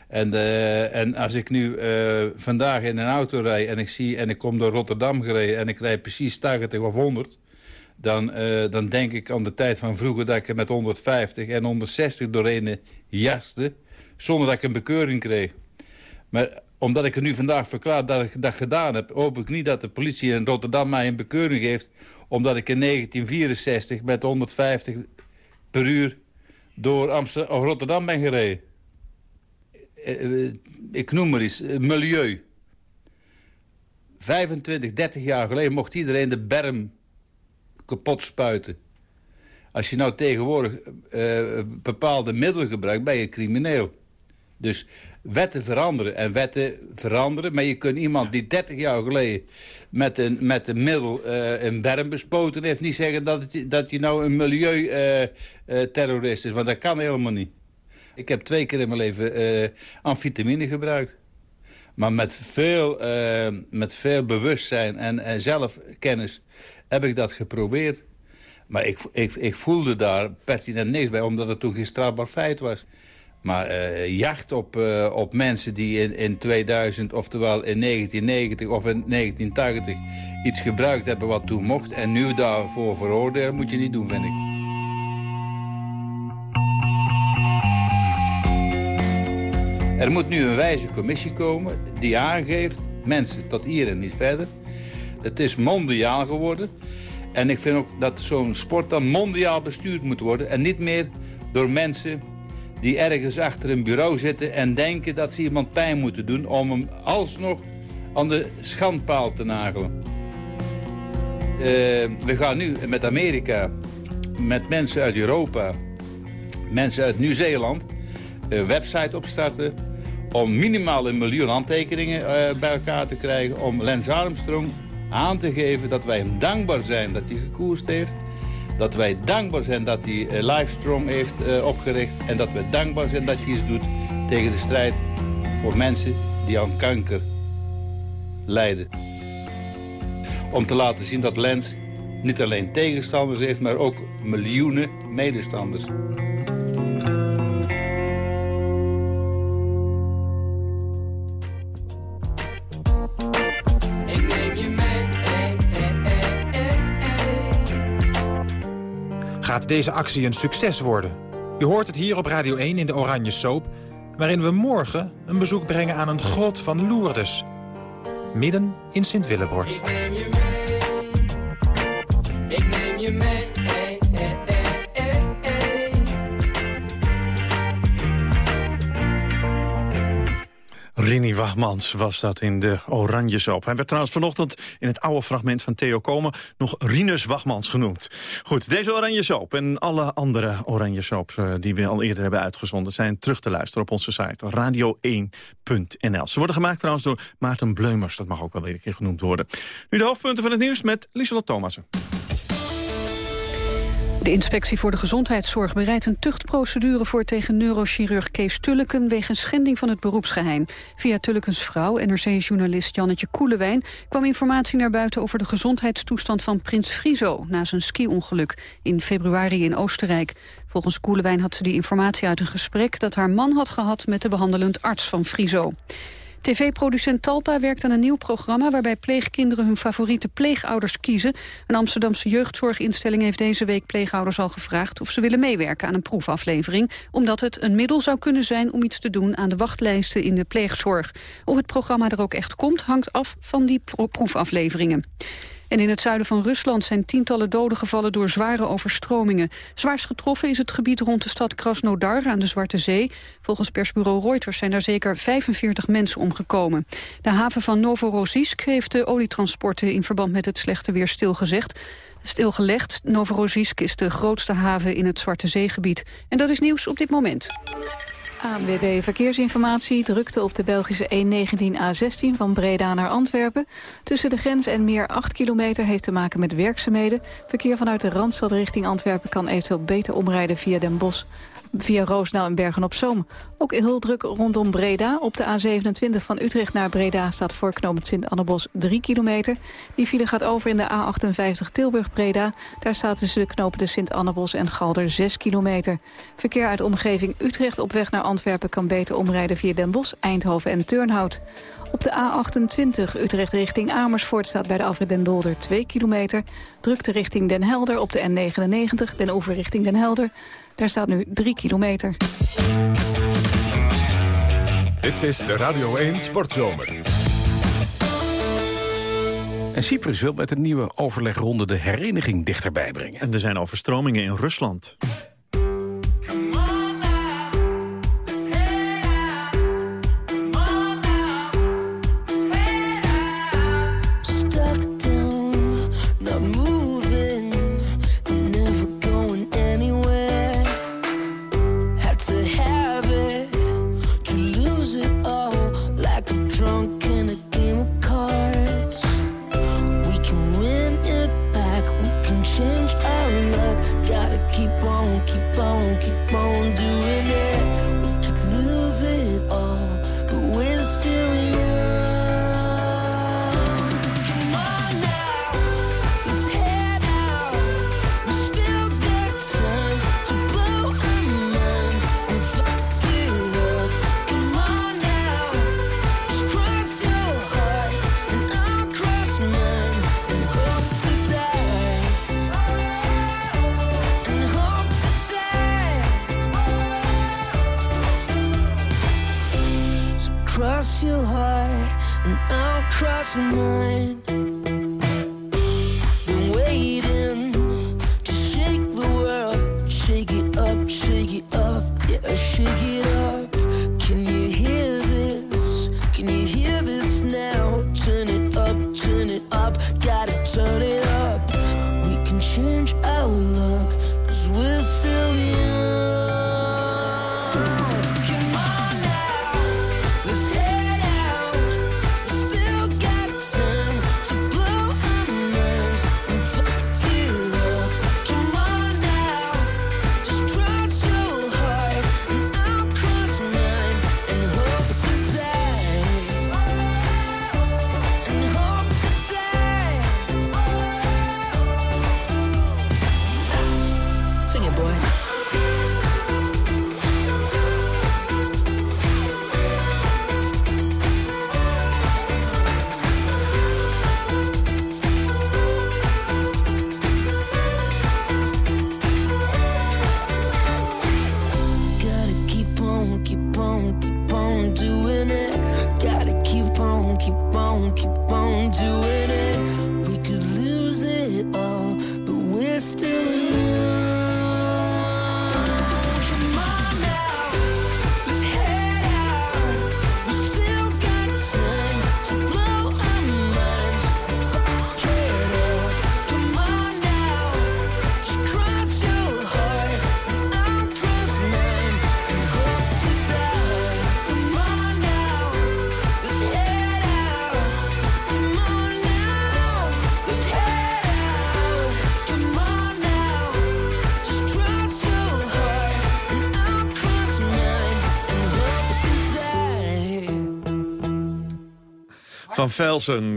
En, eh, en als ik nu eh, vandaag in een auto rijd en ik, zie, en ik kom door Rotterdam gereden... en ik rijd precies 80 of 100 dan, dan denk ik aan de tijd van vroeger dat ik met 150 en 160 doorheen jaste... zonder dat ik een bekeuring kreeg. Maar omdat ik er nu vandaag verklaar dat ik dat gedaan heb... hoop ik niet dat de politie in Rotterdam mij een bekeuring geeft... omdat ik in 1964 met 150 per uur door Amsterdam, of Rotterdam ben gereden. Eh, eh, Ik noem maar eens, eh, milieu. 25, 30 jaar geleden mocht iedereen de berm kapot spuiten. Als je nou tegenwoordig bepaalde middelen gebruikt, ben je crimineel. Dus wetten veranderen en wetten veranderen. Maar je kunt iemand die 30 jaar geleden met een, met een middel eh, een berm bespoten heeft... niet zeggen dat, het, dat je nou een milieuterrorist is. Want dat kan helemaal niet. Ik heb twee keer in mijn leven eh, amfetamine gebruikt. Maar met veel, eh, met veel bewustzijn en, en zelfkennis heb ik dat geprobeerd. Maar ik, ik, ik voelde daar pertinent niks bij, omdat het toen geen strafbaar feit was. Maar eh, jacht op, eh, op mensen die in, in 2000, oftewel in 1990 of in 1980... iets gebruikt hebben wat toen mocht... en nu daarvoor veroordelen, moet je niet doen, vind ik. Er moet nu een wijze commissie komen die aangeeft... mensen tot hier en niet verder. Het is mondiaal geworden. En ik vind ook dat zo'n sport dan mondiaal bestuurd moet worden... en niet meer door mensen die ergens achter een bureau zitten... en denken dat ze iemand pijn moeten doen... om hem alsnog aan de schandpaal te nagelen. Eh, we gaan nu met Amerika, met mensen uit Europa... mensen uit Nieuw-Zeeland... een website opstarten om minimaal een miljoen handtekeningen eh, bij elkaar te krijgen... om Lance Armstrong aan te geven dat wij hem dankbaar zijn dat hij gekoerst heeft... dat wij dankbaar zijn dat hij eh, Livestrong heeft eh, opgericht... en dat we dankbaar zijn dat hij iets doet tegen de strijd voor mensen die aan kanker lijden. Om te laten zien dat Lens niet alleen tegenstanders heeft... maar ook miljoenen medestanders. Gaat deze actie een succes worden? U hoort het hier op Radio 1 in de Oranje Soap... waarin we morgen een bezoek brengen aan een grot van Lourdes. Midden in Sint-Willebord. Rini Wagmans was dat in de Oranje Soap. Hij werd trouwens vanochtend in het oude fragment van Theo Komen... nog Rinus Wagmans genoemd. Goed, deze Oranje Soap en alle andere Oranje Soaps... Uh, die we al eerder hebben uitgezonden... zijn terug te luisteren op onze site radio1.nl. Ze worden gemaakt trouwens door Maarten Bleumers. Dat mag ook wel weer een keer genoemd worden. Nu de hoofdpunten van het nieuws met Lieselot Thomassen. De inspectie voor de gezondheidszorg bereidt een tuchtprocedure voor tegen neurochirurg Kees Tulleken wegens schending van het beroepsgeheim. Via Tullekens vrouw, NRC-journalist Jannetje Koelewijn, kwam informatie naar buiten over de gezondheidstoestand van prins Friso na zijn ski-ongeluk in februari in Oostenrijk. Volgens Koelewijn had ze die informatie uit een gesprek dat haar man had gehad met de behandelend arts van Friso. TV-producent Talpa werkt aan een nieuw programma... waarbij pleegkinderen hun favoriete pleegouders kiezen. Een Amsterdamse jeugdzorginstelling heeft deze week pleegouders al gevraagd... of ze willen meewerken aan een proefaflevering... omdat het een middel zou kunnen zijn om iets te doen aan de wachtlijsten in de pleegzorg. Of het programma er ook echt komt, hangt af van die proefafleveringen. En in het zuiden van Rusland zijn tientallen doden gevallen door zware overstromingen. Zwaarst getroffen is het gebied rond de stad Krasnodar aan de Zwarte Zee. Volgens persbureau Reuters zijn daar zeker 45 mensen omgekomen. De haven van Novorossiysk heeft de olietransporten in verband met het slechte weer stilgezegd. Stilgelegd, Novorossiysk is de grootste haven in het Zwarte Zeegebied. En dat is nieuws op dit moment. ANWB Verkeersinformatie drukte op de Belgische E19A16 van Breda naar Antwerpen. Tussen de grens en meer 8 kilometer heeft te maken met werkzaamheden. Verkeer vanuit de Randstad richting Antwerpen kan eventueel beter omrijden via Den Bosch via Roosendaal en Bergen-op-Zoom. Ook heel rondom Breda. Op de A27 van Utrecht naar Breda staat voor knooppunt Sint-Annebos 3 kilometer. Die file gaat over in de A58 Tilburg-Breda. Daar staat tussen de knopen Sint-Annebos en Galder 6 kilometer. Verkeer uit omgeving Utrecht op weg naar Antwerpen... kan beter omrijden via Den Bosch, Eindhoven en Turnhout. Op de A28 Utrecht richting Amersfoort staat bij de afrit Den Dolder 2 kilometer. Drukte richting Den Helder op de N99, Den Oever richting Den Helder. Daar staat nu 3 kilometer. Dit is de Radio 1 Sportzomer. En Cyprus wil met een nieuwe overlegronde de hereniging dichterbij brengen. En er zijn overstromingen in Rusland.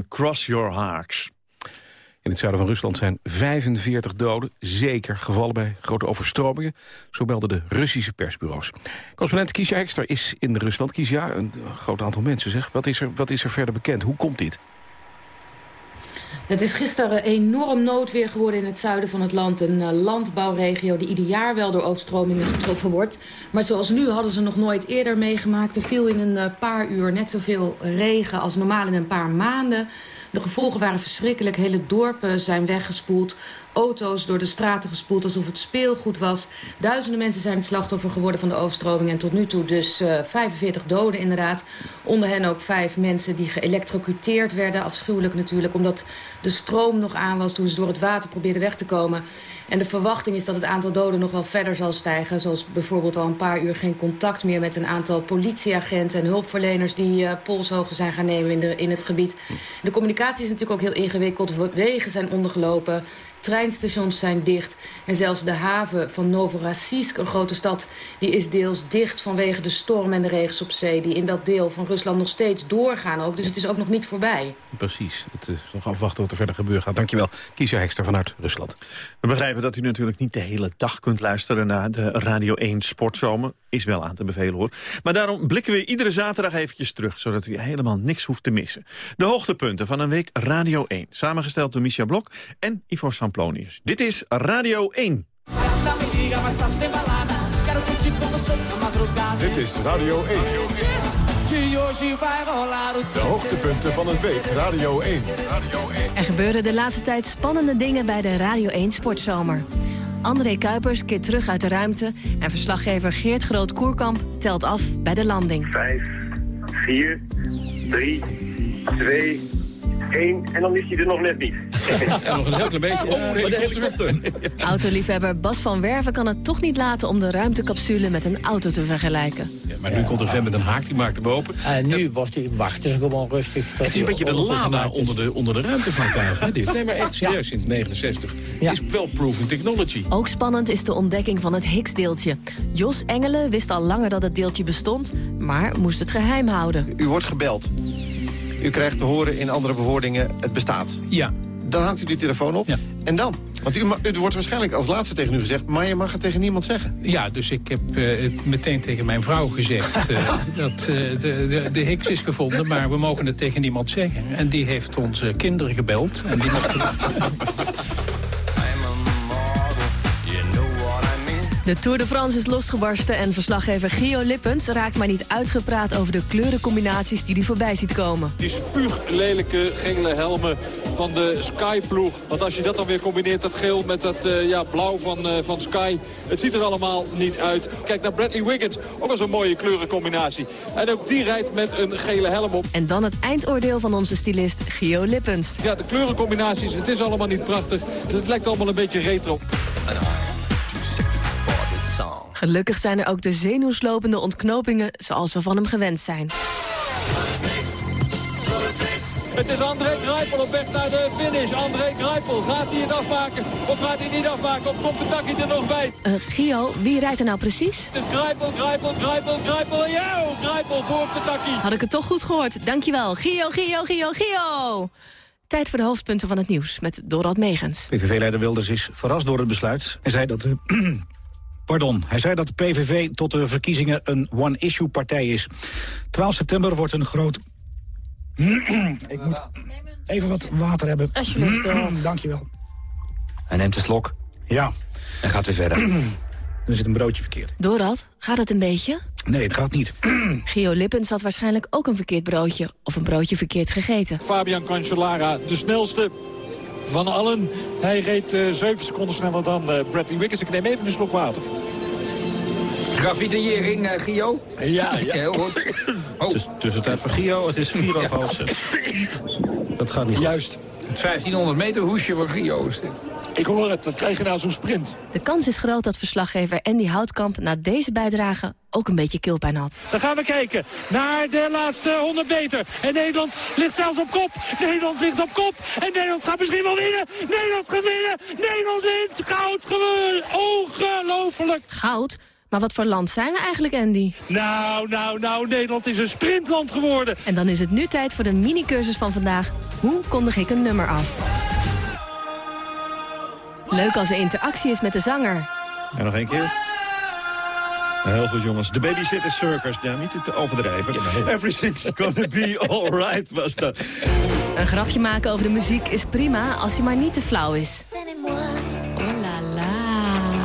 Cross Your Hearts. In het zuiden van Rusland zijn 45 doden, zeker gevallen bij grote overstromingen. Zo melden de Russische persbureaus. Correspondent Kiesja Ekster is in Rusland. Kiesja, een groot aantal mensen zeg. Wat is, er, wat is er verder bekend? Hoe komt dit? Het is gisteren enorm noodweer geworden in het zuiden van het land. Een uh, landbouwregio die ieder jaar wel door overstromingen getroffen wordt. Maar zoals nu hadden ze nog nooit eerder meegemaakt. Er viel in een uh, paar uur net zoveel regen als normaal in een paar maanden. De gevolgen waren verschrikkelijk. Hele dorpen zijn weggespoeld. Auto's door de straten gespoeld alsof het speelgoed was. Duizenden mensen zijn het slachtoffer geworden van de overstroming. En tot nu toe dus uh, 45 doden inderdaad. Onder hen ook vijf mensen die geëlectrocuteerd werden. Afschuwelijk natuurlijk, omdat de stroom nog aan was... toen ze door het water probeerden weg te komen. En de verwachting is dat het aantal doden nog wel verder zal stijgen. Zoals bijvoorbeeld al een paar uur geen contact meer met een aantal politieagenten en hulpverleners die uh, polshoogte zijn gaan nemen in, de, in het gebied. De communicatie is natuurlijk ook heel ingewikkeld. Wegen zijn ondergelopen. Treinstations zijn dicht. En zelfs de haven van Novorossiysk, een grote stad... die is deels dicht vanwege de storm en de regens op zee... die in dat deel van Rusland nog steeds doorgaan ook. Dus het is ook nog niet voorbij. Precies. Het is nog afwachten wat er verder gebeuren gaat. Dankjewel, Kiesja Hekster vanuit Rusland. We begrijpen dat u natuurlijk niet de hele dag kunt luisteren... naar de Radio 1 Sportzomer. Is wel aan te bevelen, hoor. Maar daarom blikken we iedere zaterdag eventjes terug... zodat u helemaal niks hoeft te missen. De hoogtepunten van een week Radio 1. Samengesteld door Micha Blok en Ivo Dit is Radio 1. Dit is Radio 1. De hoogtepunten van een week Radio 1. Radio 1. Er gebeuren de laatste tijd spannende dingen bij de Radio 1 Sportzomer. André Kuipers keert terug uit de ruimte... en verslaggever Geert Groot-Koerkamp telt af bij de landing. 5, 4, 3, 2, 1 en dan is hij er nog net niet. (laughs) en nog een heel klein beetje. Oh, nee, de helikopter. (laughs) Autoliefhebber Bas van Werven kan het toch niet laten... om de ruimtecapsule met een auto te vergelijken. Ja, maar nu komt er vent met een haak, die maakt hem open. En nu wordt die, wachten ze gewoon rustig. Tot het is een beetje de lama onder de, onder de ruimtevaartuig, hè, dit? Nee, maar echt serieus, sinds 69. Ja. Het is wel proven technology. Ook spannend is de ontdekking van het Higgs-deeltje. Jos Engelen wist al langer dat het deeltje bestond... maar moest het geheim houden. U wordt gebeld. U krijgt te horen in andere bewoordingen, het bestaat. Ja. Dan hangt u die telefoon op. Ja. En dan? Want u, u wordt waarschijnlijk als laatste tegen u gezegd... maar je mag het tegen niemand zeggen. Ja, dus ik heb uh, het meteen tegen mijn vrouw gezegd... Uh, (laughs) dat uh, de, de, de is gevonden, maar we mogen het tegen niemand zeggen. En die heeft onze kinderen gebeld. En die mochten... (laughs) De Tour de France is losgebarsten en verslaggever Gio Lippens raakt maar niet uitgepraat over de kleurencombinaties die hij voorbij ziet komen. Die spuuglelijke gele helmen van de Sky-ploeg. Want als je dat dan weer combineert, dat geel met dat uh, ja, blauw van, uh, van Sky. Het ziet er allemaal niet uit. Kijk naar Bradley Wiggins, ook al zo'n mooie kleurencombinatie. En ook die rijdt met een gele helm op. En dan het eindoordeel van onze stylist Gio Lippens. Ja, de kleurencombinaties, het is allemaal niet prachtig. Het lijkt allemaal een beetje retro. Gelukkig zijn er ook de zenuwslopende ontknopingen zoals we van hem gewend zijn. Het is André Grijpel op weg naar de finish. André Grijpel, gaat hij het afmaken of gaat hij niet afmaken? Of komt de takkie er nog bij? Uh, Gio, wie rijdt er nou precies? Het is Grijpel, Grijpel, Grijpel, Grijpel. Ja, Grijpel voor op de takkie. Had ik het toch goed gehoord. Dankjewel. Gio, Gio, Gio, Gio. Tijd voor de hoofdpunten van het nieuws met Dorad Megens. PVV-leider Wilders is verrast door het besluit. Hij zei dat de (clears throat) Pardon, hij zei dat de PVV tot de verkiezingen een one-issue-partij is. 12 september wordt een groot... Ik moet even wat water hebben. Alsjeblieft, (clears throat) Dankjewel. Hij neemt een slok. Ja. En gaat weer verder. (clears throat) er zit een broodje verkeerd. Dorad, gaat het een beetje? Nee, het gaat niet. (clears throat) Gio Lippens had waarschijnlijk ook een verkeerd broodje... of een broodje verkeerd gegeten. Fabian Cancellara, de snelste van allen. Hij reed uh, 7 seconden sneller dan uh, Bradley Wiggins. Ik neem even een slok water. Gravitering, uh, Gio? Ja, ja. Heel goed. Oh. Het is tussentijd voor Gio, het is 4 over half (laughs) Dat gaat niet goed. Juist. Het 1500 meter hoesje Gio is dit. Ik hoor het, dat krijg je nou zo'n sprint. De kans is groot dat verslaggever Andy Houtkamp na deze bijdrage ook een beetje keelpijn had. Dan gaan we kijken naar de laatste 100 meter. En Nederland ligt zelfs op kop. Nederland ligt op kop. En Nederland gaat misschien wel winnen. Nederland gaat winnen. Nederland wint. Goud gewonnen. Ongelooflijk. Goud? Maar wat voor land zijn we eigenlijk, Andy? Nou, nou, nou, Nederland is een sprintland geworden. En dan is het nu tijd voor de mini-cursus van vandaag. Hoe kondig ik een nummer af? Leuk als er interactie is met de zanger. En nog één keer. Heel goed, jongens. De Babysitter Circus. Ja, niet te overdrijven. Everything's gonna be alright was dat. Een grapje maken over de muziek is prima, als hij maar niet te flauw is.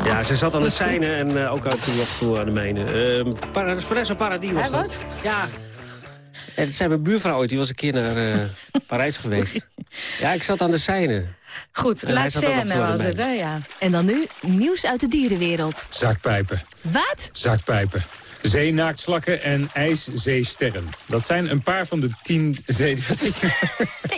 La la. Ja, ze zat aan de zijne en uh, ook uit nog toe aan de mijne. Uh, Paradis, Paradis was dat. wat? Ja. En het zijn mijn buurvrouw die was een keer naar uh, Parijs (laughs) geweest. Ja, ik zat aan de zijne. Goed, laat scène was het, hè? Ja. En dan nu nieuws uit de dierenwereld. Zakpijpen. Wat? Zakpijpen. Zeenaaktslakken en ijszeesterren. Dat zijn een paar van de tien zeedieren... (laughs)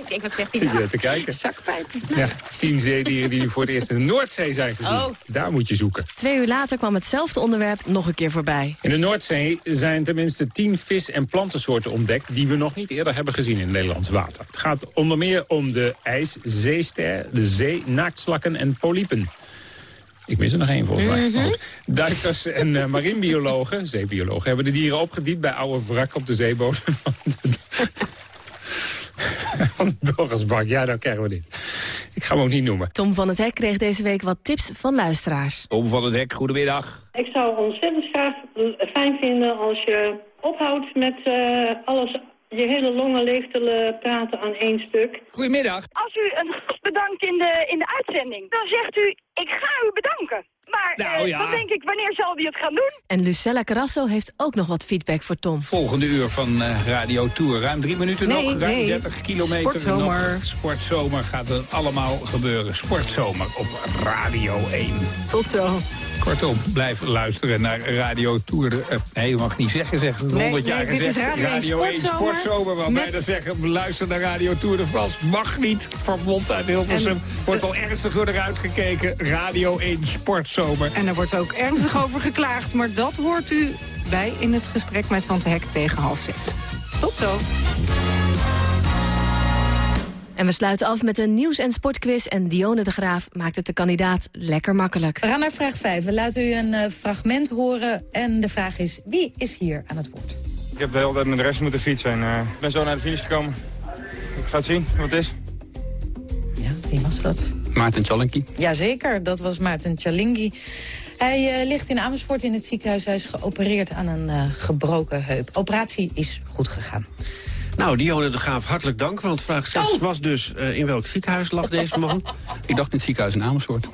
Ik denk, wat zegt hij nou? te kijken. Zakpijpen. Ja, tien zeedieren die voor het eerst in de Noordzee zijn gezien. Oh. Daar moet je zoeken. Twee uur later kwam hetzelfde onderwerp nog een keer voorbij. In de Noordzee zijn tenminste tien vis- en plantensoorten ontdekt... die we nog niet eerder hebben gezien in Nederlands water. Het gaat onder meer om de ijszeester, de zeenaaktslakken en polypen. Ik mis er nog één volgens mij. Mhm. Duikers en uh, marinebiologen, (laughs) zeebiologen, hebben de dieren opgediept bij oude wrak op de zeebodem. (laughs) Van de. (laughs) Ja, dan krijgen we dit. Ik ga hem ook niet noemen. Tom van het Hek kreeg deze week wat tips van luisteraars. Tom van het Hek, goedemiddag. Ik zou ontzettend graag fijn vinden als je ophoudt met uh, alles je hele longen leeg te praten aan één stuk. Goedemiddag. Als u een gast bedankt in de, in de uitzending, dan zegt u, ik ga u bedanken. Maar nou, ja. dan denk ik, wanneer zal hij het gaan doen? En Lucella Carrasso heeft ook nog wat feedback voor Tom. Volgende uur van uh, Radio Tour. Ruim drie minuten nee, nog, ruim nee. 30 kilometer Sportzomer. nog. Sportzomer gaat het allemaal gebeuren. Sportzomer op Radio 1. Tot zo. Kortom, blijf luisteren naar Radio Tour. Uh, nee, je mag niet zeggen, zeg. 100 nee, jaar nee, dit is. Radio 1 1 Sportzomer. Waarbij met... dan zeggen, luister naar Radio Tour de France. Mag niet, verbond uit Hilversum. En wordt al ernstig door eruit gekeken. Radio 1 Sportzomer. En er wordt ook ernstig over geklaagd. Maar dat hoort u bij in het gesprek met Van te Hek tegen half zes. Tot zo. En we sluiten af met een nieuws- en sportquiz. En Dione de Graaf maakt het de kandidaat lekker makkelijk. We gaan naar vraag 5. We laten u een uh, fragment horen. En de vraag is, wie is hier aan het woord? Ik heb de hele tijd met de rest moeten fietsen. En, uh, ik ben zo naar de finish gekomen. Ik ga het zien wat het is. Ja, wie was dat? Maarten Chalinki. Jazeker, dat was Maarten Chalingi. Hij uh, ligt in Amersfoort in het ziekenhuis. Hij is geopereerd aan een uh, gebroken heup. Operatie is goed gegaan. Nou, Dionne de Graaf, hartelijk dank. Want vraag 6 oh. was dus uh, in welk ziekenhuis lag deze man? (laughs) Ik dacht in het ziekenhuis in Amersfoort.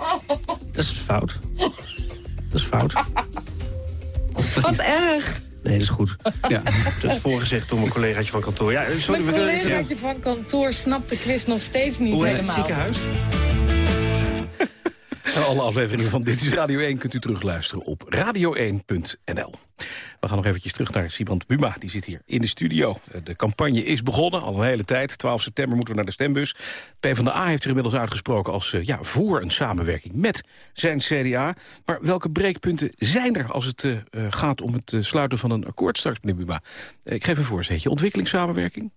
Dat is fout. Dat is fout. Wat niet... erg. Nee, dat is goed. Ja. Dat is voorgezegd door mijn collegaatje van kantoor. Ja, sorry, mijn collegaatje van kantoor snapt de quiz nog steeds niet Hoe helemaal. het ziekenhuis? Alle afleveringen van Dit is Radio 1 kunt u terugluisteren op radio1.nl. We gaan nog eventjes terug naar Sibrand Buma, die zit hier in de studio. De campagne is begonnen, al een hele tijd. 12 september moeten we naar de stembus. PvdA heeft zich inmiddels uitgesproken als uh, ja, voor een samenwerking met zijn CDA. Maar welke breekpunten zijn er als het uh, gaat om het sluiten van een akkoord straks, meneer Buma? ik geef een voorzetje. Ontwikkelingssamenwerking?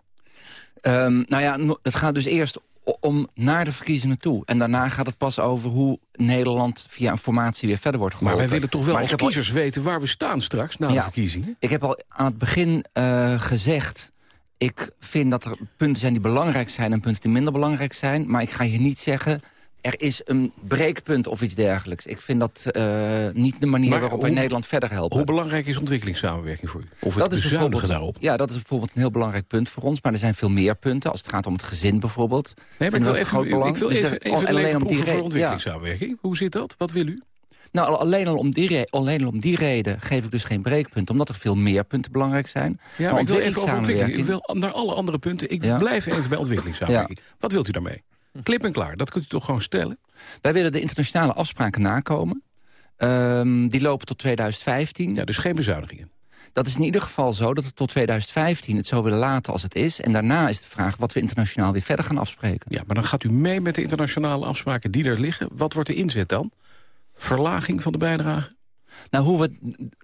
Um, nou ja, het gaat dus eerst om naar de verkiezingen toe. En daarna gaat het pas over hoe Nederland via een formatie weer verder wordt geholpen. Maar wij willen toch wel maar als kiezers al... weten waar we staan straks na ja, de verkiezingen? Ik heb al aan het begin uh, gezegd... ik vind dat er punten zijn die belangrijk zijn en punten die minder belangrijk zijn. Maar ik ga hier niet zeggen... Er is een breekpunt of iets dergelijks. Ik vind dat uh, niet de manier maar waarop wij Nederland verder helpen. Hoe belangrijk is ontwikkelingssamenwerking voor u? Of dat is bijvoorbeeld, daarop? Ja, dat is bijvoorbeeld een heel belangrijk punt voor ons. Maar er zijn veel meer punten. Als het gaat om het gezin bijvoorbeeld. Nee, maar ik wil even, groot belang. Ik wil dus even, even alleen om die voor ontwikkelingssamenwerking. Ja. Hoe zit dat? Wat wil u? Nou, alleen al, om die alleen al om die reden geef ik dus geen breekpunt. Omdat er veel meer punten belangrijk zijn. Ja, maar, maar ik wil even over ontwikkeling. Ik wil naar alle andere punten. Ik ja. blijf even bij (laughs) ontwikkelingssamenwerking. Wat wilt u daarmee? Klip en klaar, dat kunt u toch gewoon stellen? Wij willen de internationale afspraken nakomen. Ehm, die lopen tot 2015. Ja, dus geen bezuinigingen. Dat is in ieder geval zo dat we tot 2015 het zo willen laten als het is. En daarna is de vraag wat we internationaal weer verder gaan afspreken. Ja, maar dan gaat u mee met de internationale afspraken die er liggen. Wat wordt de inzet dan? Verlaging van de bijdrage? Nou, hoe we,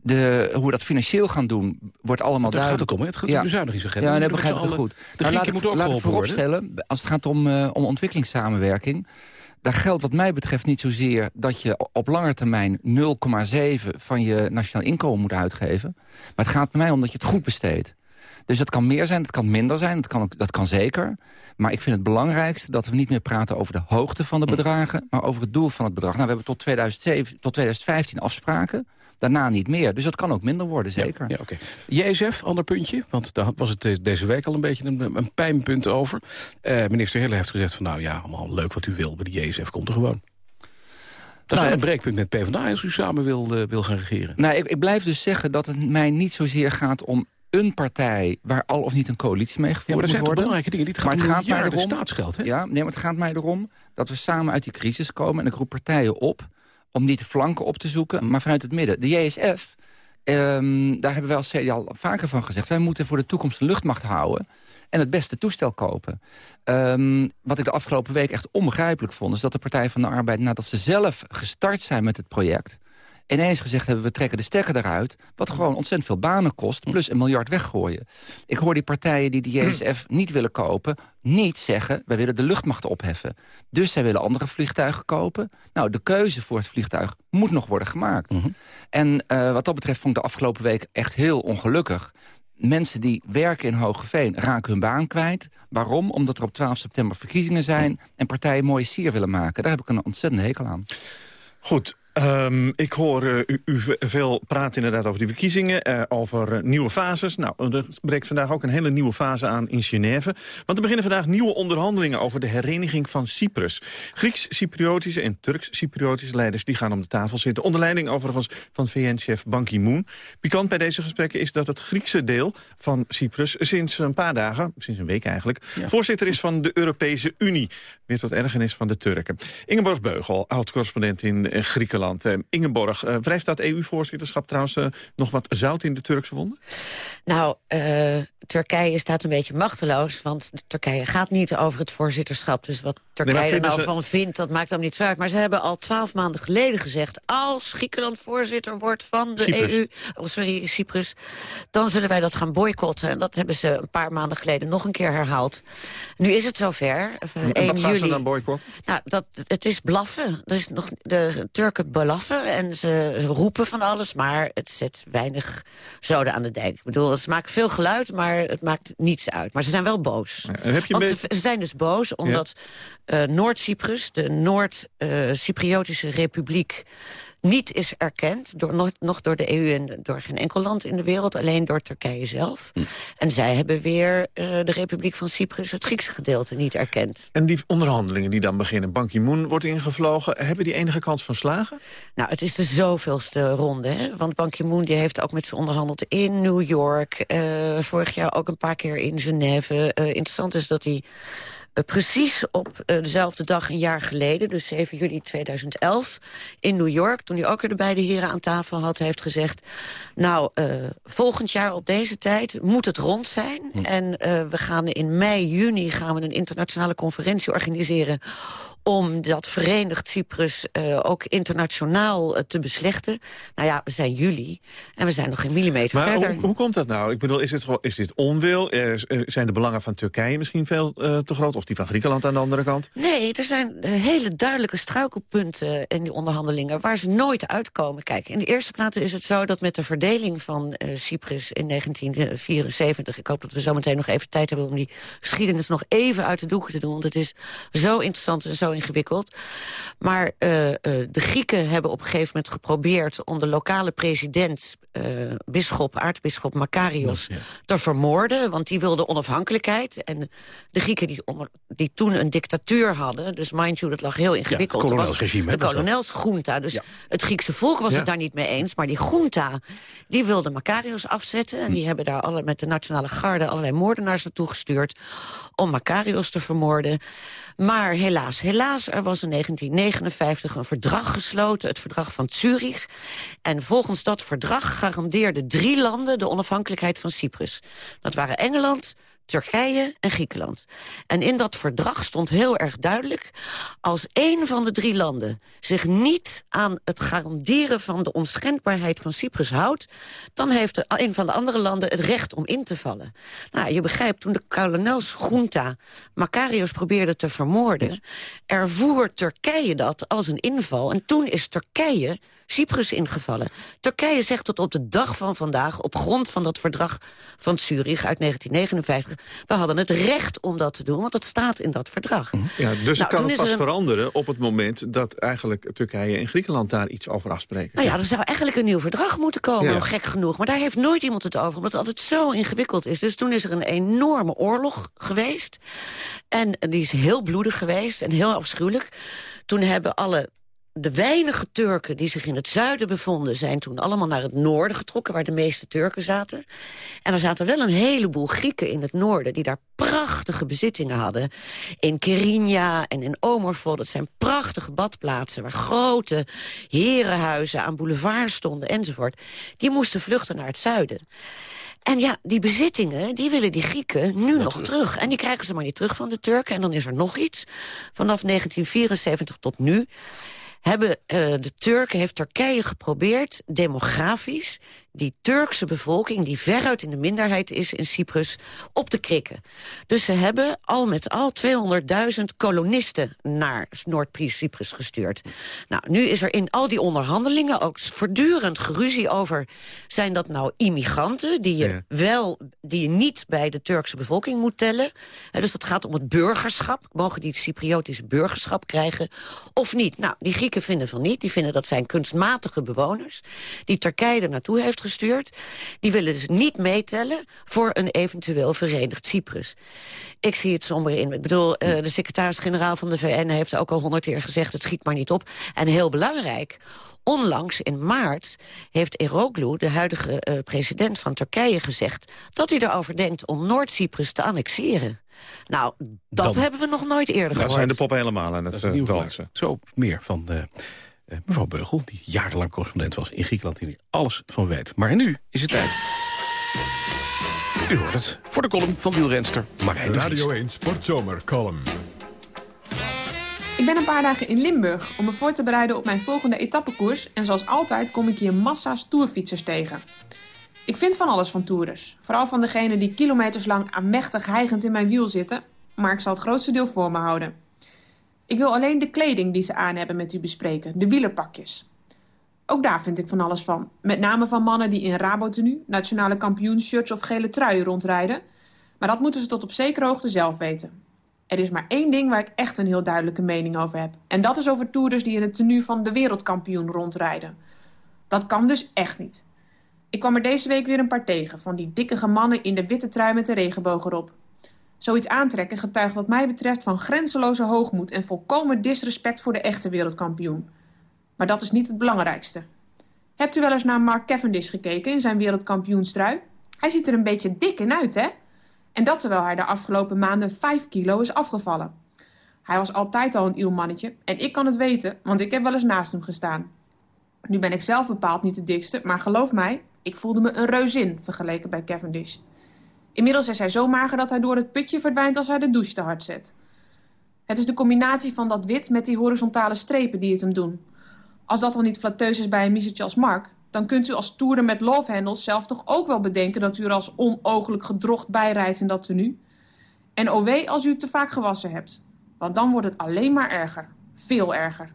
de, hoe we dat financieel gaan doen, wordt allemaal Daar duidelijk. gaat het om? Het gaat om bezuinigingsagenda. Ja, dat begrijp ik met goed. De Nou, laat moeten ook laat ik geholpen worden. vooropstellen, als het gaat om, eh, om ontwikkelingsamenwerking... daar geldt wat mij betreft niet zozeer dat je op lange termijn 0,7 van je nationaal inkomen moet uitgeven. Maar het gaat bij mij om dat je het goed besteedt. Dus dat kan meer zijn, het kan minder zijn, dat kan, ook, dat kan zeker. Maar ik vind het belangrijkste dat we niet meer praten over de hoogte van de bedragen... maar over het doel van het bedrag. Nou, we hebben tot, 2007, tot 2015 afspraken, daarna niet meer. Dus dat kan ook minder worden, zeker. Ja. JSF, ander puntje, want daar was het deze week al een beetje een, een pijnpunt over. Eh, minister Hille heeft gezegd van nou ja, allemaal leuk wat u wil, maar die JSF komt er gewoon. Dat is Nou, wel een breekpunt met PvdA als u samen wil, eh, wil gaan regeren. Nou, ik, ik blijf dus zeggen dat het mij niet zozeer gaat om een partij... waar al of niet een coalitie mee Ja, maar gevoerd er zijn moet worden. belangrijke dingen. Dit gaat maar het gaat mij erom, staatsgeld, hè? Ja, nee, maar het gaat mij erom dat we samen uit die crisis komen... en ik roep partijen op om niet de flanken op te zoeken, maar vanuit het midden. De JSF, ehm, daar hebben wij als CDA al vaker van gezegd... wij moeten voor de toekomst een luchtmacht houden en het beste toestel kopen. Ehm, wat ik de afgelopen week echt onbegrijpelijk vond... is dat de Partij van de Arbeid, nadat ze zelf gestart zijn met het project... ineens gezegd hebben, we trekken de stekker eruit... wat gewoon ontzettend veel banen kost, plus een miljard weggooien. Ik hoor die partijen die de JSF niet willen kopen... niet zeggen, wij willen de luchtmacht opheffen. Dus zij willen andere vliegtuigen kopen. Nou, de keuze voor het vliegtuig moet nog worden gemaakt. En eh, wat dat betreft vond ik de afgelopen week echt heel ongelukkig mensen die werken in Hogeveen raken hun baan kwijt. Waarom? Omdat er op 12 september verkiezingen zijn... en partijen mooie sier willen maken. Daar heb ik een ontzettende hekel aan. Goed, ehm, ik hoor eh, u, u ve- veel praten inderdaad over die verkiezingen, eh, over eh, nieuwe fases. Nou, er breekt vandaag ook een hele nieuwe fase aan in Genève. Want er beginnen vandaag nieuwe onderhandelingen over de hereniging van Cyprus. Grieks-Cypriotische en Turks-Cypriotische leiders die gaan om de tafel zitten. Onder leiding overigens van VN-chef Ban Ki-moon. Pikant bij deze gesprekken is dat het Griekse deel van Cyprus sinds een paar dagen, sinds een week eigenlijk, voorzitter is van de Europese Unie. Weer tot ergernis van de Turken. Ingeborg Beugel, oud-correspondent in Griekenland. Eh, Ingeborg, eh, wrijft dat EU-voorzitterschap trouwens eh, nog wat zout in de Turkse wonden? Nou, eh, Turkije staat een beetje machteloos, want Turkije gaat niet over het voorzitterschap. Dus wat Turkije er nou ze- van vindt, dat maakt hem niet zo uit. Maar ze hebben al twaalf maanden geleden gezegd... als Griekenland voorzitter wordt van de Cyprus. EU, oh, sorry, Cyprus... dan zullen wij dat gaan boycotten. En dat hebben ze een paar maanden geleden nog een keer herhaald. Nu is het zover, eh, 1 En wat gaan juli. ze dan boycotten? Nou, dat, het is blaffen. Er is nog, de Turken blaffen en ze, ze roepen van alles... maar het zet weinig zoden aan de dijk. Ik bedoel, ze maken veel geluid, maar het maakt niets uit. Maar ze zijn wel boos. heb je Want beetje- ze zijn dus boos omdat eh, Noord-Cyprus, de Noord-Cypriotische Republiek... niet is erkend, door, nog, nog door de EU en door geen enkel land in de wereld... alleen door Turkije zelf. Hm. En zij hebben weer eh, de Republiek van Cyprus, het Griekse gedeelte, niet erkend. En die onderhandelingen die dan beginnen, Ban Ki-moon wordt ingevlogen. Hebben die enige kans van slagen? Nou, het is de zoveelste ronde. Hè? Want Ban Ki-moon die heeft ook met ze onderhandeld in New York. eh, vorig jaar ook een paar keer in Genève. Eh, interessant is dat hij precies op eh, dezelfde dag een jaar geleden... dus 7 juli 2011, in New York... toen hij ook weer de beide heren aan tafel had, heeft gezegd... nou, eh, volgend jaar op deze tijd moet het rond zijn. En eh, we gaan in mei, juni gaan we een internationale conferentie organiseren om dat Verenigd Cyprus eh, ook internationaal eh, te beslechten. Nou ja, we zijn juli en we zijn nog geen millimeter Maar verder. hoe, hoe komt dat nou? Ik bedoel, is dit, is dit onwil? Eh, eh, zijn de belangen van Turkije misschien veel eh, te groot? Of die van Griekenland aan de andere kant? Nee, er zijn eh, hele duidelijke struikelpunten in die onderhandelingen... waar ze nooit uitkomen. Kijk, in de eerste plaats is het zo dat met de verdeling van eh, Cyprus in 1974... ik hoop dat we zo meteen nog even tijd hebben om die geschiedenis nog even uit de doeken te doen... want het is zo interessant en zo ingewikkeld. Maar uh, uh, de Grieken hebben op een gegeven moment geprobeerd... om de lokale president, bisschop, aartsbisschop Makarios... Ja. te vermoorden, want die wilde onafhankelijkheid. En de Grieken die, onder, die toen een dictatuur hadden... dus mind you, dat lag heel ingewikkeld. Ja, kolonelsregime. De kolonelsgroenta. Dus het Griekse volk was het daar niet mee eens. Maar die groenta, die wilde Makarios afzetten. En die hm. hebben daar alle, met de Nationale Garde allerlei moordenaars naartoe gestuurd... om Makarios te vermoorden. Maar helaas, helaas, er was in 1959 een verdrag gesloten, het verdrag van Zurich. En volgens dat verdrag garandeerden drie landen de onafhankelijkheid van Cyprus. Dat waren Engeland, Turkije en Griekenland. En in dat verdrag stond heel erg duidelijk... als één van de drie landen zich niet aan het garanderen... van de onschendbaarheid van Cyprus houdt... dan heeft een van de andere landen het recht om in te vallen. Nou, je begrijpt, toen de kolonelsjunta Makarios probeerde te vermoorden... ervoer Turkije dat als een inval. En toen is Turkije Cyprus ingevallen. Turkije zegt tot op de dag van vandaag, op grond van dat verdrag van Zurich uit 1959... we hadden het recht om dat te doen, want dat staat in dat verdrag. Mhm. Ja, dus nou, kan het pas een... veranderen op het moment dat eigenlijk Turkije en Griekenland daar iets over afspreken. Nou ja, er zou eigenlijk een nieuw verdrag moeten komen, ja. gek genoeg. Maar daar heeft nooit iemand het over, omdat het altijd zo ingewikkeld is. Dus toen is er een enorme oorlog geweest. En die is heel bloedig geweest en heel afschuwelijk. Toen hebben alle de weinige Turken die zich in het zuiden bevonden... zijn toen allemaal naar het noorden getrokken, waar de meeste Turken zaten. En er zaten wel een heleboel Grieken in het noorden... die daar prachtige bezittingen hadden. In Kerinia en in Omervol. Dat zijn prachtige badplaatsen... waar grote herenhuizen aan boulevards stonden enzovoort. Die moesten vluchten naar het zuiden. En ja, die bezittingen, die willen die Grieken nu nog terug. En die krijgen ze maar niet terug van de Turken. En dan is er nog iets. Vanaf 1974 tot nu hebben uh, de Turken, heeft Turkije geprobeerd, demografisch die Turkse bevolking, die veruit in de minderheid is in Cyprus, op te krikken. Dus ze hebben al met al 200.000 kolonisten naar Noord-Cyprus gestuurd. Nou, nu is er in al die onderhandelingen ook voortdurend geruzie over... zijn dat nou immigranten die je, wel, die je niet bij de Turkse bevolking moet tellen? dus dat gaat om het burgerschap. Mogen die Cypriotische burgerschap krijgen of niet? Nou, die Grieken vinden van niet. Die vinden dat zijn kunstmatige bewoners... die Turkije er naartoe heeft gestuurd. Die willen dus niet meetellen voor een eventueel verenigd Cyprus. Ik zie het somber in. Ik bedoel, uh, de secretaris-generaal van de VN heeft ook al honderd keer gezegd... het schiet maar niet op. En heel belangrijk, Onlangs, in maart, heeft Eroglu, de huidige uh, president van Turkije, gezegd... dat hij erover denkt om Noord-Cyprus te annexeren. Nou, dat Dan, hebben we nog nooit eerder gehoord. Daar zijn de poppen helemaal aan het uh, dansen. Zo meer van de uh, mevrouw Beugel, die jarenlang correspondent was in Griekenland... en die alles van weet. Maar nu is het tijd. U hoort het, voor de column van wielrenster Marijn de Radio 1 Sportzomer column. Ik ben een paar dagen in Limburg om me voor te bereiden op mijn volgende etappekoers... en zoals altijd kom ik hier massa's toerfietsers tegen. Ik vind van alles van toerers. Vooral van degenen die kilometers lang aanmächtig hijgend in mijn wiel zitten... maar ik zal het grootste deel voor me houden. Ik wil alleen de kleding die ze aan hebben met u bespreken, de wielerpakjes. Ook daar vind ik van alles van. Met name van mannen die in Rabotenu, nationale kampioenshirts of gele truien rondrijden. Maar dat moeten ze tot op zekere hoogte zelf weten. Er is maar één ding waar ik echt een heel duidelijke mening over heb. En dat is over toerders die in het tenue van de wereldkampioen rondrijden. Dat kan dus echt niet. Ik kwam er deze week weer een paar tegen, van die dikkige mannen in de witte trui met de regenboog erop. Zoiets aantrekken getuigt wat mij betreft van grenzeloze hoogmoed en volkomen disrespect voor de echte wereldkampioen. Maar dat is niet het belangrijkste. Hebt u wel eens naar Mark Cavendish gekeken in zijn wereldkampioenstrui? Hij ziet er een beetje dik in uit, hè? En dat terwijl hij de afgelopen maanden 5 kilo is afgevallen. Hij was altijd al een uw mannetje en ik kan het weten, want ik heb wel eens naast hem gestaan. Nu ben ik zelf bepaald niet de dikste, maar geloof mij, ik voelde me een reuzin vergeleken bij Cavendish. Inmiddels is hij zo mager dat hij door het putje verdwijnt als hij de douche te hard zet. Het is de combinatie van dat wit met die horizontale strepen die het hem doen. Als dat al niet flatteus is bij een misertje als Mark... dan kunt u als toerder met love handles zelf toch ook wel bedenken... dat u er als onogelijk gedrocht bijrijdt in dat tenue. En OW als u het te vaak gewassen hebt. Want dan wordt het alleen maar erger. Veel erger.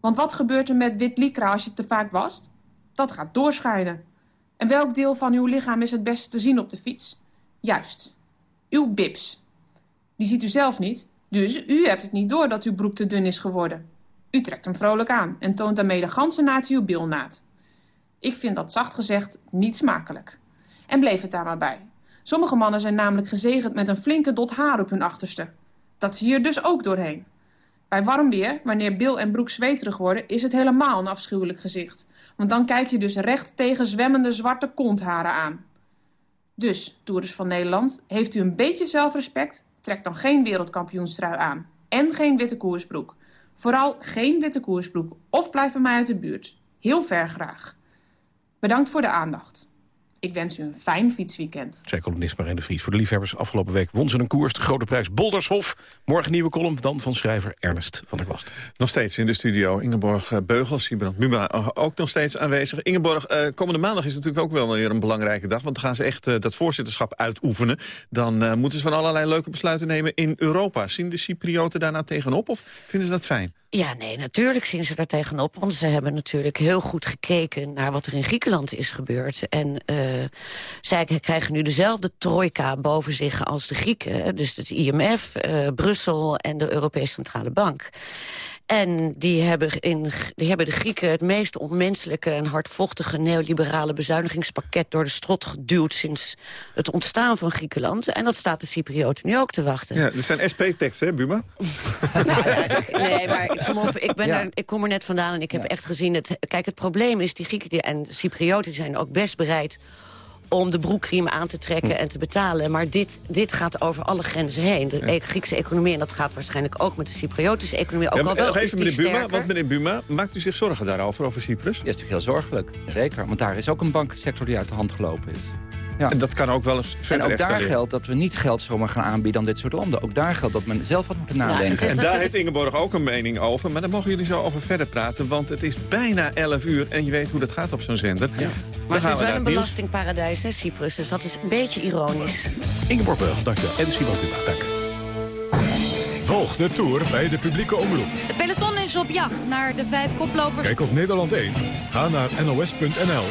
Want wat gebeurt er met wit lycra als je het te vaak wast? Dat gaat doorschijnen. En welk deel van uw lichaam is het beste te zien op de fiets? Juist, uw bibs. Die ziet u zelf niet, Dus u hebt het niet door dat uw broek te dun is geworden. U trekt hem vrolijk aan en toont daarmee de ganse natie uw bilnaad. Ik vind dat zacht gezegd niet smakelijk. En bleef het daar maar bij. Sommige mannen zijn namelijk gezegend met een flinke dot haar op hun achterste. Dat zie je er dus ook doorheen. Bij warm weer, wanneer bil en broek zweterig worden, is het helemaal een afschuwelijk gezicht. Want dan kijk je dus recht tegen zwemmende zwarte kontharen aan. Dus, toerers van Nederland, heeft u een beetje zelfrespect? Trek dan geen wereldkampioenstrui aan. En geen witte koersbroek. Vooral geen witte koersbroek. Of blijf bij mij uit de buurt. Heel ver graag. Bedankt voor de aandacht. Ik wens u een fijn fietsweekend. Zij columnist Marijn de Vries. Voor de liefhebbers afgelopen week won ze een koers. De grote prijs Boldershof. Morgen nieuwe column, dan van schrijver Ernest van der Kwast. Nog steeds in de studio Ingeborg eh, Beugels. Sibrand Buma eh, ook nog steeds aanwezig. Ingeborg, eh, komende maandag is natuurlijk ook wel weer een belangrijke dag. Want dan gaan ze echt dat voorzitterschap uitoefenen. Dan eh, moeten ze van allerlei leuke besluiten nemen in Europa. Zien de Cyprioten daarna tegenop of vinden ze dat fijn? Ja, nee, natuurlijk zien ze daar tegenop. Want ze hebben natuurlijk heel goed gekeken naar wat er in Griekenland is gebeurd. En uh, zij krijgen nu dezelfde trojka boven zich als de Grieken. Dus het IMF, uh, Brussel en de Europese Centrale Bank. En die hebben, in, die hebben de Grieken het meest onmenselijke en hardvochtige neoliberale bezuinigingspakket door de strot geduwd sinds het ontstaan van Griekenland. En dat staat de Cyprioten nu ook te wachten. Ja, dat zijn SP-teksten, hè, Buma? (laughs) nou, ja, nee, maar ik kom, op, ik, ben ja. er, ik kom er net vandaan en ik heb ja. echt gezien... Het, kijk, het probleem is, die Grieken en de Cyprioten zijn ook best bereid om de broekriem aan te trekken hm. en te betalen. Maar dit, dit gaat over alle grenzen heen. De ja. Griekse economie, en dat gaat waarschijnlijk ook met de Cypriotische economie. Ook ja, al wel even meneer Buma, want meneer Buma, maakt u zich zorgen daarover, over Cyprus? Ja, dat is natuurlijk heel zorgelijk, zeker. Want daar is ook een bankensector die uit de hand gelopen is. Ja. En dat kan ook wel eens verder En ook daar geldt dat we niet geld zomaar gaan aanbieden aan dit soort landen. Ook daar geldt dat men zelf had moeten nadenken. Ja, en daar heeft Ingeborg ook een mening over. Maar daar mogen jullie zo over verder praten. Want het is bijna 11 uur en je weet hoe dat gaat op zo'n zender. Ja. Maar het is wel een belastingparadijs, hè, Cyprus. Dus dat is een beetje ironisch. Ingeborg Beugel, dank je. En Simon Puma, dank Volg de Tour bij de publieke omroep. Het peloton is op jacht naar de vijf koplopers. Kijk op Nederland 1. Ga naar nos.nl.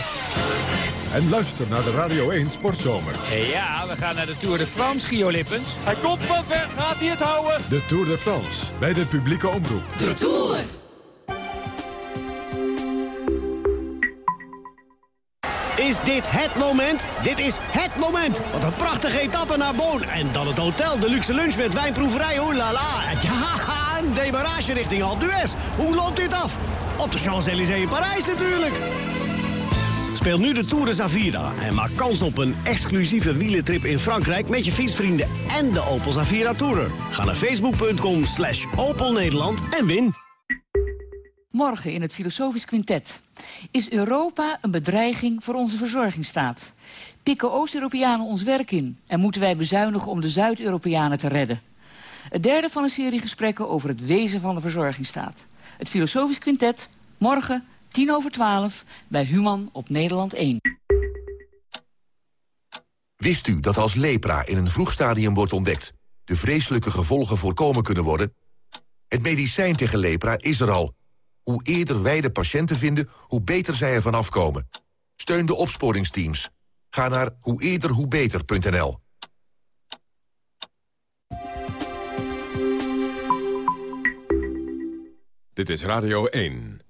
En luister naar de Radio 1 Sportzomer. Ja, we gaan naar de Tour de France, Gio Lippens. Hij komt van ver, gaat hij het houden? De Tour de France, bij de publieke omroep. De Tour! Is dit het moment? Dit is het moment. Wat een prachtige etappe naar Boon. En dan het hotel, de luxe lunch met wijnproeverij. Oeh la la. (laughs) Ja, een demarage richting Alpe d'Huez. Hoe loopt dit af? Op de Champs-Élysées in Parijs natuurlijk. Speel nu de Tour de Zavira en maak kans op een exclusieve wielentrip in Frankrijk... met je fietsvrienden en de Opel Zavira Tourer. Ga naar facebook.com slash Opel Nederland en win. Morgen in het Filosofisch Quintet. Is Europa een bedreiging voor onze verzorgingsstaat? Pikken Oost-Europeanen ons werk in? En moeten wij bezuinigen om de Zuid-Europeanen te redden? Het derde van een serie gesprekken over het wezen van de verzorgingsstaat. Het Filosofisch Quintet, morgen 10 over 12 bij Human op Nederland 1. Wist u dat als lepra in een vroeg stadium wordt ontdekt... de vreselijke gevolgen voorkomen kunnen worden? Het medicijn tegen lepra is er al. Hoe eerder wij de patiënten vinden, hoe beter zij ervan afkomen. Steun de opsporingsteams. Ga naar hoe eerder hoe beter.nl. Dit is Radio 1.